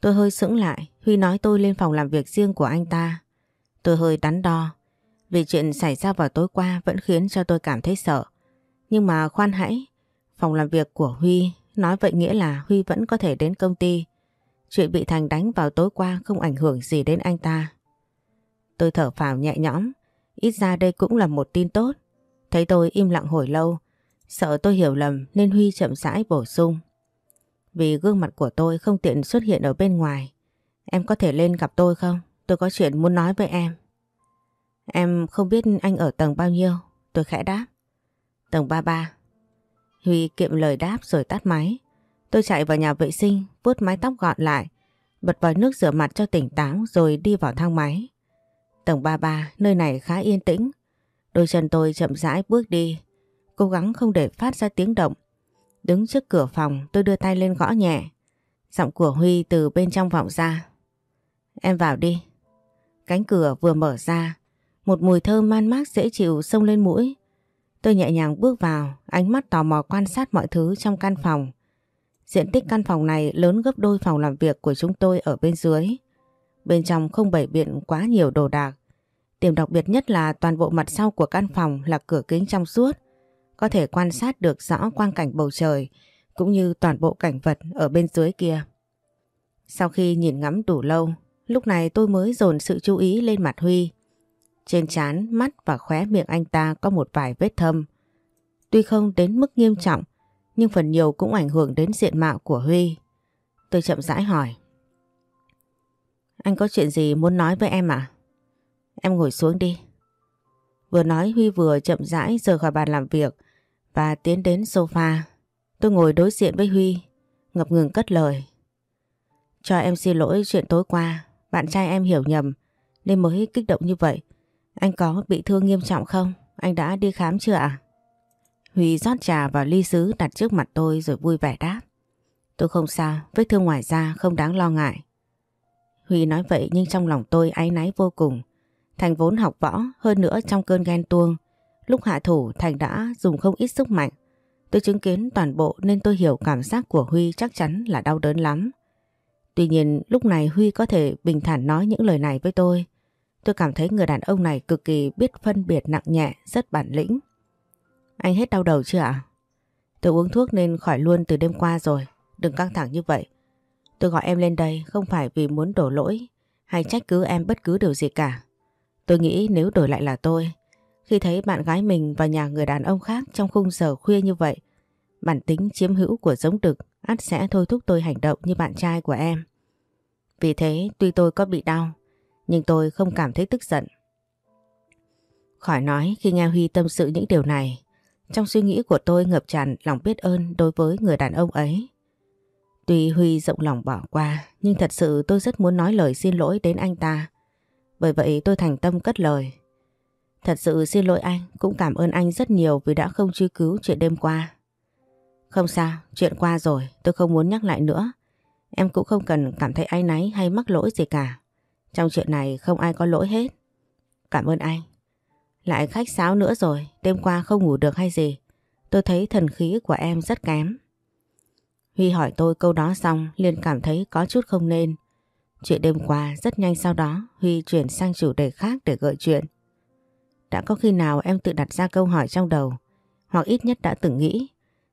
Tôi hơi sững lại. Huy nói tôi lên phòng làm việc riêng của anh ta. Tôi hơi đắn đo. Vì chuyện xảy ra vào tối qua vẫn khiến cho tôi cảm thấy sợ. Nhưng mà khoan hãy. Phòng làm việc của Huy nói vậy nghĩa là Huy vẫn có thể đến công ty. Chuyện bị Thành đánh vào tối qua không ảnh hưởng gì đến anh ta. Tôi thở phào nhẹ nhõm, ít ra đây cũng là một tin tốt. Thấy tôi im lặng hồi lâu, sợ tôi hiểu lầm nên Huy chậm rãi bổ sung. Vì gương mặt của tôi không tiện xuất hiện ở bên ngoài, em có thể lên gặp tôi không? Tôi có chuyện muốn nói với em. Em không biết anh ở tầng bao nhiêu, tôi khẽ đáp. Tầng 33. Huy kiệm lời đáp rồi tắt máy. Tôi chạy vào nhà vệ sinh, vuốt mái tóc gọn lại, bật vòi nước rửa mặt cho tỉnh táo rồi đi vào thang máy. Tầng 33, nơi này khá yên tĩnh. Đôi chân tôi chậm rãi bước đi, cố gắng không để phát ra tiếng động. Đứng trước cửa phòng tôi đưa tay lên gõ nhẹ. Giọng của Huy từ bên trong vọng ra. Em vào đi. Cánh cửa vừa mở ra, một mùi thơm man mát dễ chịu xông lên mũi. Tôi nhẹ nhàng bước vào, ánh mắt tò mò quan sát mọi thứ trong căn phòng. Diện tích căn phòng này lớn gấp đôi phòng làm việc của chúng tôi ở bên dưới. Bên trong không bày biện quá nhiều đồ đạc. Điểm đặc biệt nhất là toàn bộ mặt sau của căn phòng là cửa kính trong suốt. Có thể quan sát được rõ quang cảnh bầu trời cũng như toàn bộ cảnh vật ở bên dưới kia. Sau khi nhìn ngắm đủ lâu, lúc này tôi mới dồn sự chú ý lên mặt Huy. Trên trán, mắt và khóe miệng anh ta có một vài vết thâm. Tuy không đến mức nghiêm trọng, nhưng phần nhiều cũng ảnh hưởng đến diện mạo của Huy. Tôi chậm rãi hỏi. Anh có chuyện gì muốn nói với em à? Em ngồi xuống đi. Vừa nói Huy vừa chậm rãi rời khỏi bàn làm việc và tiến đến sofa. Tôi ngồi đối diện với Huy, ngập ngừng cất lời. Cho em xin lỗi chuyện tối qua, bạn trai em hiểu nhầm nên mới kích động như vậy. Anh có bị thương nghiêm trọng không? Anh đã đi khám chưa ạ? Huy rót trà vào ly sứ đặt trước mặt tôi rồi vui vẻ đáp. Tôi không sao, vết thương ngoài da không đáng lo ngại. Huy nói vậy nhưng trong lòng tôi áy náy vô cùng. Thành vốn học võ hơn nữa trong cơn ghen tuông. Lúc hạ thủ Thành đã dùng không ít sức mạnh. Tôi chứng kiến toàn bộ nên tôi hiểu cảm giác của Huy chắc chắn là đau đớn lắm. Tuy nhiên lúc này Huy có thể bình thản nói những lời này với tôi. Tôi cảm thấy người đàn ông này cực kỳ biết phân biệt nặng nhẹ, rất bản lĩnh. Anh hết đau đầu chưa ạ? Tôi uống thuốc nên khỏi luôn từ đêm qua rồi. Đừng căng thẳng như vậy. Tôi gọi em lên đây không phải vì muốn đổ lỗi hay trách cứ em bất cứ điều gì cả. Tôi nghĩ nếu đổi lại là tôi, khi thấy bạn gái mình và nhà người đàn ông khác trong khung giờ khuya như vậy, bản tính chiếm hữu của giống đực ắt sẽ thôi thúc tôi hành động như bạn trai của em. Vì thế tuy tôi có bị đau, nhưng tôi không cảm thấy tức giận. Khỏi nói khi nghe Huy tâm sự những điều này, trong suy nghĩ của tôi ngập tràn lòng biết ơn đối với người đàn ông ấy. Tuy Huy rộng lòng bỏ qua, nhưng thật sự tôi rất muốn nói lời xin lỗi đến anh ta. Bởi vậy tôi thành tâm cất lời. Thật sự xin lỗi anh, cũng cảm ơn anh rất nhiều vì đã không truy cứu chuyện đêm qua. Không sao, chuyện qua rồi, tôi không muốn nhắc lại nữa. Em cũng không cần cảm thấy ai náy hay mắc lỗi gì cả. Trong chuyện này không ai có lỗi hết. Cảm ơn anh. Lại khách sáo nữa rồi, đêm qua không ngủ được hay gì. Tôi thấy thần khí của em rất kém. Huy hỏi tôi câu đó xong liền cảm thấy có chút không nên. Chuyện đêm qua rất nhanh sau đó Huy chuyển sang chủ đề khác để gợi chuyện. Đã có khi nào em tự đặt ra câu hỏi trong đầu hoặc ít nhất đã từng nghĩ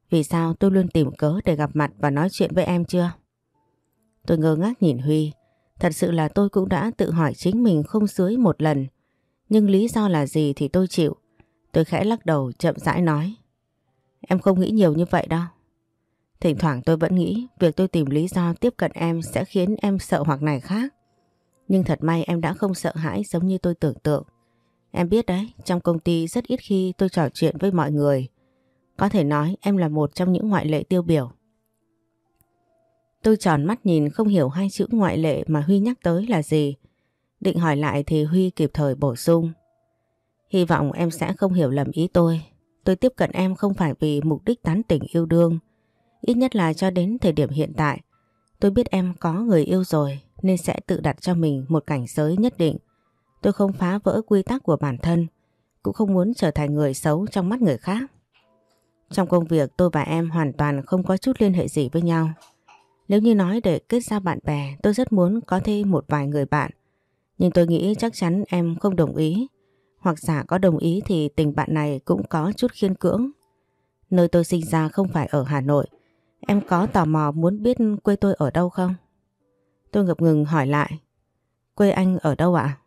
vì sao tôi luôn tìm cớ để gặp mặt và nói chuyện với em chưa? Tôi ngơ ngác nhìn Huy. Thật sự là tôi cũng đã tự hỏi chính mình không dưới một lần. Nhưng lý do là gì thì tôi chịu. Tôi khẽ lắc đầu chậm rãi nói. Em không nghĩ nhiều như vậy đâu. Thỉnh thoảng tôi vẫn nghĩ việc tôi tìm lý do tiếp cận em sẽ khiến em sợ hoặc này khác. Nhưng thật may em đã không sợ hãi giống như tôi tưởng tượng. Em biết đấy, trong công ty rất ít khi tôi trò chuyện với mọi người. Có thể nói em là một trong những ngoại lệ tiêu biểu. Tôi tròn mắt nhìn không hiểu hai chữ ngoại lệ mà Huy nhắc tới là gì. Định hỏi lại thì Huy kịp thời bổ sung. Hy vọng em sẽ không hiểu lầm ý tôi. Tôi tiếp cận em không phải vì mục đích tán tỉnh yêu đương. Ít nhất là cho đến thời điểm hiện tại. Tôi biết em có người yêu rồi, nên sẽ tự đặt cho mình một cảnh giới nhất định. Tôi không phá vỡ quy tắc của bản thân. Cũng không muốn trở thành người xấu trong mắt người khác. Trong công việc, tôi và em hoàn toàn không có chút liên hệ gì với nhau. Nếu như nói để kết giao bạn bè tôi rất muốn có thêm một vài người bạn. Nhưng tôi nghĩ chắc chắn em không đồng ý. Hoặc giả có đồng ý thì tình bạn này cũng có chút khiên cưỡng. Nơi tôi sinh ra không phải ở Hà Nội. Em có tò mò muốn biết quê tôi ở đâu không? Tôi ngập ngừng hỏi lại. Quê anh ở đâu ạ?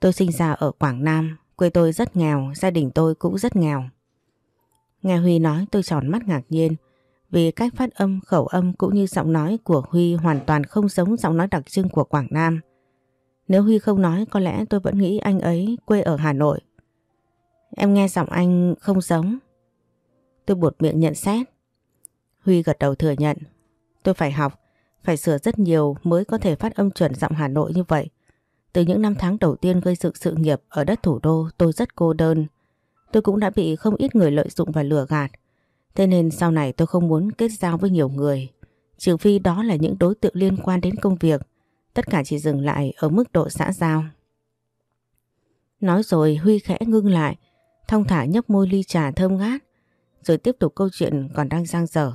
Tôi sinh ra ở Quảng Nam. Quê tôi rất nghèo, gia đình tôi cũng rất nghèo. Nghe Huy nói tôi tròn mắt ngạc nhiên vì cách phát âm, khẩu âm cũng như giọng nói của Huy hoàn toàn không giống giọng nói đặc trưng của Quảng Nam. Nếu Huy không nói có lẽ tôi vẫn nghĩ anh ấy quê ở Hà Nội. Em nghe giọng anh không giống. Tôi buột miệng nhận xét. Huy gật đầu thừa nhận. Tôi phải học, phải sửa rất nhiều mới có thể phát âm chuẩn giọng Hà Nội như vậy. Từ những năm tháng đầu tiên gây dựng sự nghiệp ở đất thủ đô tôi rất cô đơn. Tôi cũng đã bị không ít người lợi dụng và lừa gạt. Thế nên sau này tôi không muốn kết giao với nhiều người. Trừ phi đó là những đối tượng liên quan đến công việc. Tất cả chỉ dừng lại ở mức độ xã giao. Nói rồi Huy khẽ ngưng lại, thong thả nhấp môi ly trà thơm ngát, rồi tiếp tục câu chuyện còn đang giang dở.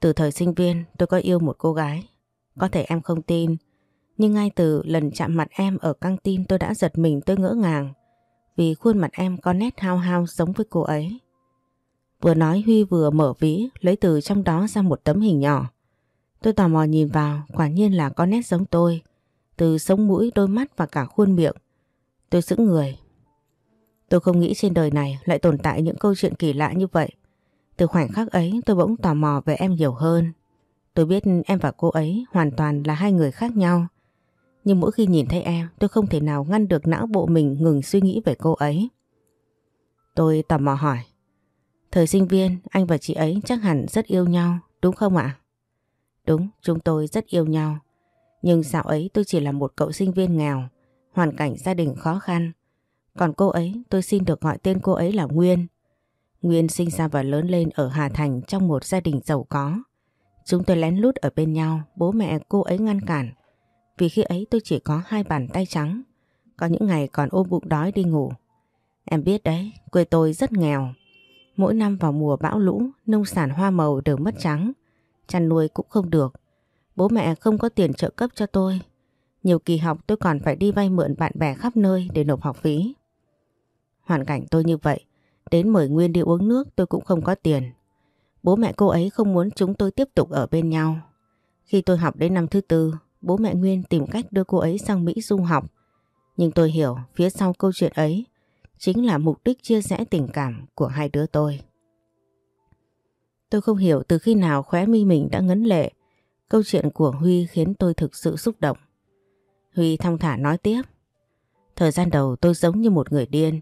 Từ thời sinh viên tôi có yêu một cô gái. Có thể em không tin, nhưng ngay từ lần chạm mặt em ở căng tin tôi đã giật mình tôi ngỡ ngàng vì khuôn mặt em có nét hao hao giống với cô ấy. Vừa nói Huy vừa mở ví lấy từ trong đó ra một tấm hình nhỏ. Tôi tò mò nhìn vào quả nhiên là có nét giống tôi từ sống mũi, đôi mắt và cả khuôn miệng. Tôi sững người. Tôi không nghĩ trên đời này lại tồn tại những câu chuyện kỳ lạ như vậy. Từ khoảnh khắc ấy tôi bỗng tò mò về em nhiều hơn. Tôi biết em và cô ấy hoàn toàn là hai người khác nhau. Nhưng mỗi khi nhìn thấy em tôi không thể nào ngăn được não bộ mình ngừng suy nghĩ về cô ấy. Tôi tò mò hỏi. Thời sinh viên anh và chị ấy chắc hẳn rất yêu nhau đúng không ạ? Đúng, chúng tôi rất yêu nhau. Nhưng dạo ấy tôi chỉ là một cậu sinh viên nghèo, hoàn cảnh gia đình khó khăn. Còn cô ấy tôi xin được gọi tên cô ấy là Nguyên. Nguyên sinh ra và lớn lên ở Hà Thành trong một gia đình giàu có. Chúng tôi lén lút ở bên nhau, bố mẹ cô ấy ngăn cản. Vì khi ấy tôi chỉ có hai bàn tay trắng, có những ngày còn ôm bụng đói đi ngủ. Em biết đấy, quê tôi rất nghèo. Mỗi năm vào mùa bão lũ, nông sản hoa màu đều mất trắng, chăn nuôi cũng không được. Bố mẹ không có tiền trợ cấp cho tôi. Nhiều kỳ học tôi còn phải đi vay mượn bạn bè khắp nơi để nộp học phí. Hoàn cảnh tôi như vậy, Đến mời Nguyên đi uống nước tôi cũng không có tiền. Bố mẹ cô ấy không muốn chúng tôi tiếp tục ở bên nhau. Khi tôi học đến năm thứ tư, bố mẹ Nguyên tìm cách đưa cô ấy sang Mỹ du học. Nhưng tôi hiểu phía sau câu chuyện ấy chính là mục đích chia sẻ tình cảm của hai đứa tôi. Tôi không hiểu từ khi nào khóe mi mình đã ngấn lệ. Câu chuyện của Huy khiến tôi thực sự xúc động. Huy thong thả nói tiếp. Thời gian đầu tôi giống như một người điên.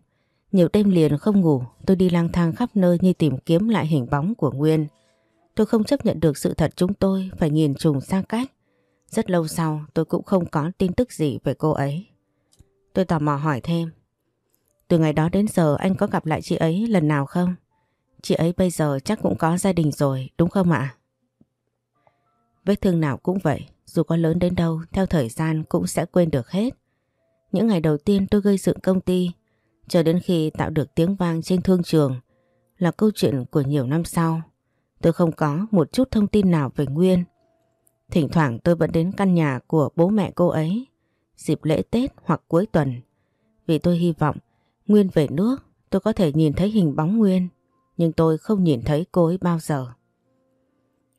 Nhiều đêm liền không ngủ, tôi đi lang thang khắp nơi như tìm kiếm lại hình bóng của Nguyên. Tôi không chấp nhận được sự thật chúng tôi phải nhìn trùng xa cách. Rất lâu sau tôi cũng không có tin tức gì về cô ấy. Tôi tò mò hỏi thêm. Từ ngày đó đến giờ anh có gặp lại chị ấy lần nào không? Chị ấy bây giờ chắc cũng có gia đình rồi, đúng không ạ? Vết thương nào cũng vậy, dù có lớn đến đâu, theo thời gian cũng sẽ quên được hết. Những ngày đầu tiên tôi gây dựng công ty, cho đến khi tạo được tiếng vang trên thương trường, là câu chuyện của nhiều năm sau. Tôi không có một chút thông tin nào về Nguyên. Thỉnh thoảng tôi vẫn đến căn nhà của bố mẹ cô ấy, dịp lễ Tết hoặc cuối tuần. Vì tôi hy vọng Nguyên về nước tôi có thể nhìn thấy hình bóng Nguyên, nhưng tôi không nhìn thấy cô ấy bao giờ.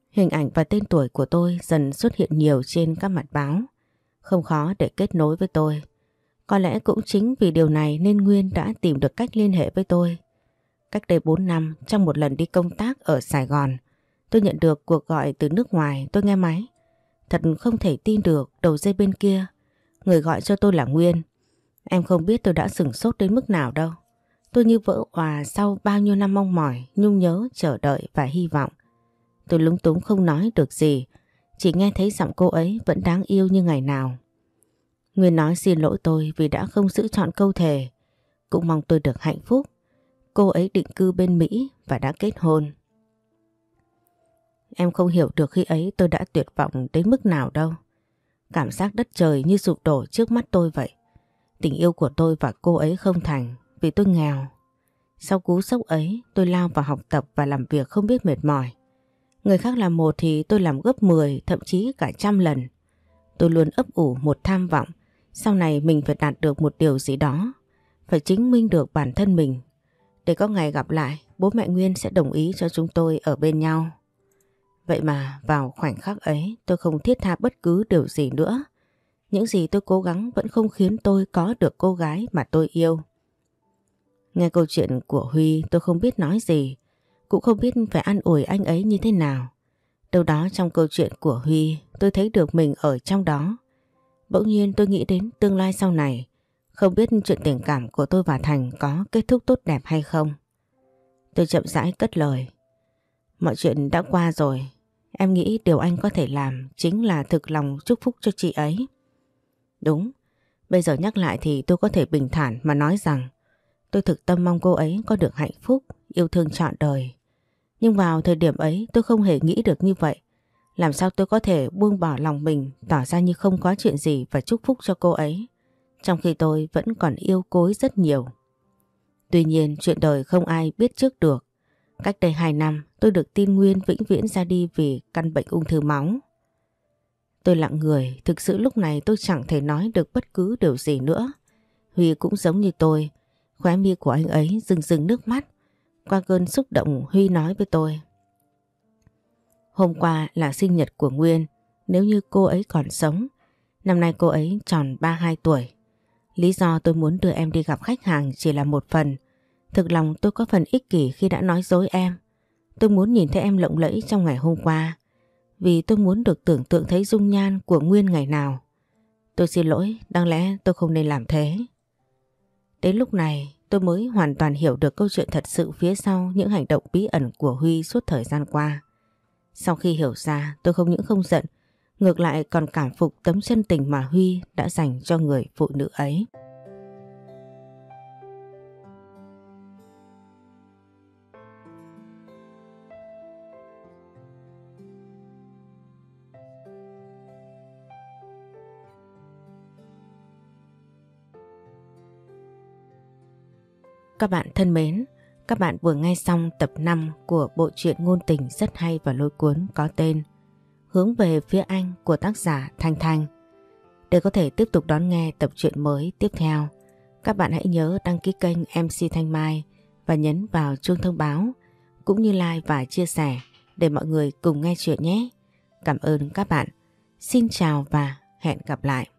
Hình ảnh và tên tuổi của tôi dần xuất hiện nhiều trên các mặt báo, không khó để kết nối với tôi. Có lẽ cũng chính vì điều này nên Nguyên đã tìm được cách liên hệ với tôi. Cách đây 4 năm, trong một lần đi công tác ở Sài Gòn, tôi nhận được cuộc gọi từ nước ngoài, tôi nghe máy. Thật không thể tin được đầu dây bên kia, người gọi cho tôi là Nguyên. Em không biết tôi đã sửng sốt đến mức nào đâu. Tôi như vỡ hòa sau bao nhiêu năm mong mỏi, nhung nhớ, chờ đợi và hy vọng. Tôi lúng túng không nói được gì, chỉ nghe thấy giọng cô ấy vẫn đáng yêu như ngày nào. Nguyên nói xin lỗi tôi vì đã không giữ chọn câu thề, cũng mong tôi được hạnh phúc. Cô ấy định cư bên Mỹ và đã kết hôn. Em không hiểu được khi ấy tôi đã tuyệt vọng đến mức nào đâu. Cảm giác đất trời như sụp đổ trước mắt tôi vậy. Tình yêu của tôi và cô ấy không thành vì tôi nghèo. Sau cú sốc ấy, tôi lao vào học tập và làm việc không biết mệt mỏi. Người khác làm một thì tôi làm gấp 10 thậm chí cả trăm lần. Tôi luôn ấp ủ một tham vọng, sau này mình phải đạt được một điều gì đó, phải chứng minh được bản thân mình để có ngày gặp lại, bố mẹ Nguyên sẽ đồng ý cho chúng tôi ở bên nhau. Vậy mà vào khoảnh khắc ấy, tôi không thiết tha bất cứ điều gì nữa. Những gì tôi cố gắng vẫn không khiến tôi có được cô gái mà tôi yêu. Nghe câu chuyện của Huy tôi không biết nói gì, cũng không biết phải an ủi anh ấy như thế nào. Đâu đó trong câu chuyện của Huy tôi thấy được mình ở trong đó. Bỗng nhiên tôi nghĩ đến tương lai sau này, không biết chuyện tình cảm của tôi và Thành có kết thúc tốt đẹp hay không. Tôi chậm rãi cất lời. Mọi chuyện đã qua rồi, em nghĩ điều anh có thể làm chính là thực lòng chúc phúc cho chị ấy. Đúng, bây giờ nhắc lại thì tôi có thể bình thản mà nói rằng tôi thực tâm mong cô ấy có được hạnh phúc, yêu thương trọn đời. Nhưng vào thời điểm ấy tôi không hề nghĩ được như vậy. Làm sao tôi có thể buông bỏ lòng mình tỏ ra như không có chuyện gì và chúc phúc cho cô ấy. Trong khi tôi vẫn còn yêu cối rất nhiều. Tuy nhiên chuyện đời không ai biết trước được. Cách đây 2 năm tôi được tin Nguyên vĩnh viễn ra đi vì căn bệnh ung thư máu. Tôi lặng người, thực sự lúc này tôi chẳng thể nói được bất cứ điều gì nữa. Huy cũng giống như tôi, khóe mi của anh ấy rừng rừng nước mắt. Qua cơn xúc động Huy nói với tôi. Hôm qua là sinh nhật của Nguyên, nếu như cô ấy còn sống, năm nay cô ấy tròn 32 tuổi. Lý do tôi muốn đưa em đi gặp khách hàng chỉ là một phần. Thực lòng tôi có phần ích kỷ khi đã nói dối em. Tôi muốn nhìn thấy em lộng lẫy trong ngày hôm qua vì tôi muốn được tưởng tượng thấy dung nhan của Nguyên ngày nào. Tôi xin lỗi, đáng lẽ tôi không nên làm thế. Đến lúc này tôi mới hoàn toàn hiểu được câu chuyện thật sự phía sau những hành động bí ẩn của Huy suốt thời gian qua. Sau khi hiểu ra tôi không những không giận, ngược lại còn cảm phục tấm chân tình mà Huy đã dành cho người phụ nữ ấy. Các bạn thân mến, các bạn vừa nghe xong tập 5 của bộ truyện ngôn tình rất hay và lôi cuốn có tên Hướng về phía anh của tác giả Thanh Thanh. Để có thể tiếp tục đón nghe tập truyện mới tiếp theo, các bạn hãy nhớ đăng ký kênh MC Thanh Mai và nhấn vào chuông thông báo cũng như like và chia sẻ để mọi người cùng nghe chuyện nhé. Cảm ơn các bạn. Xin chào và hẹn gặp lại.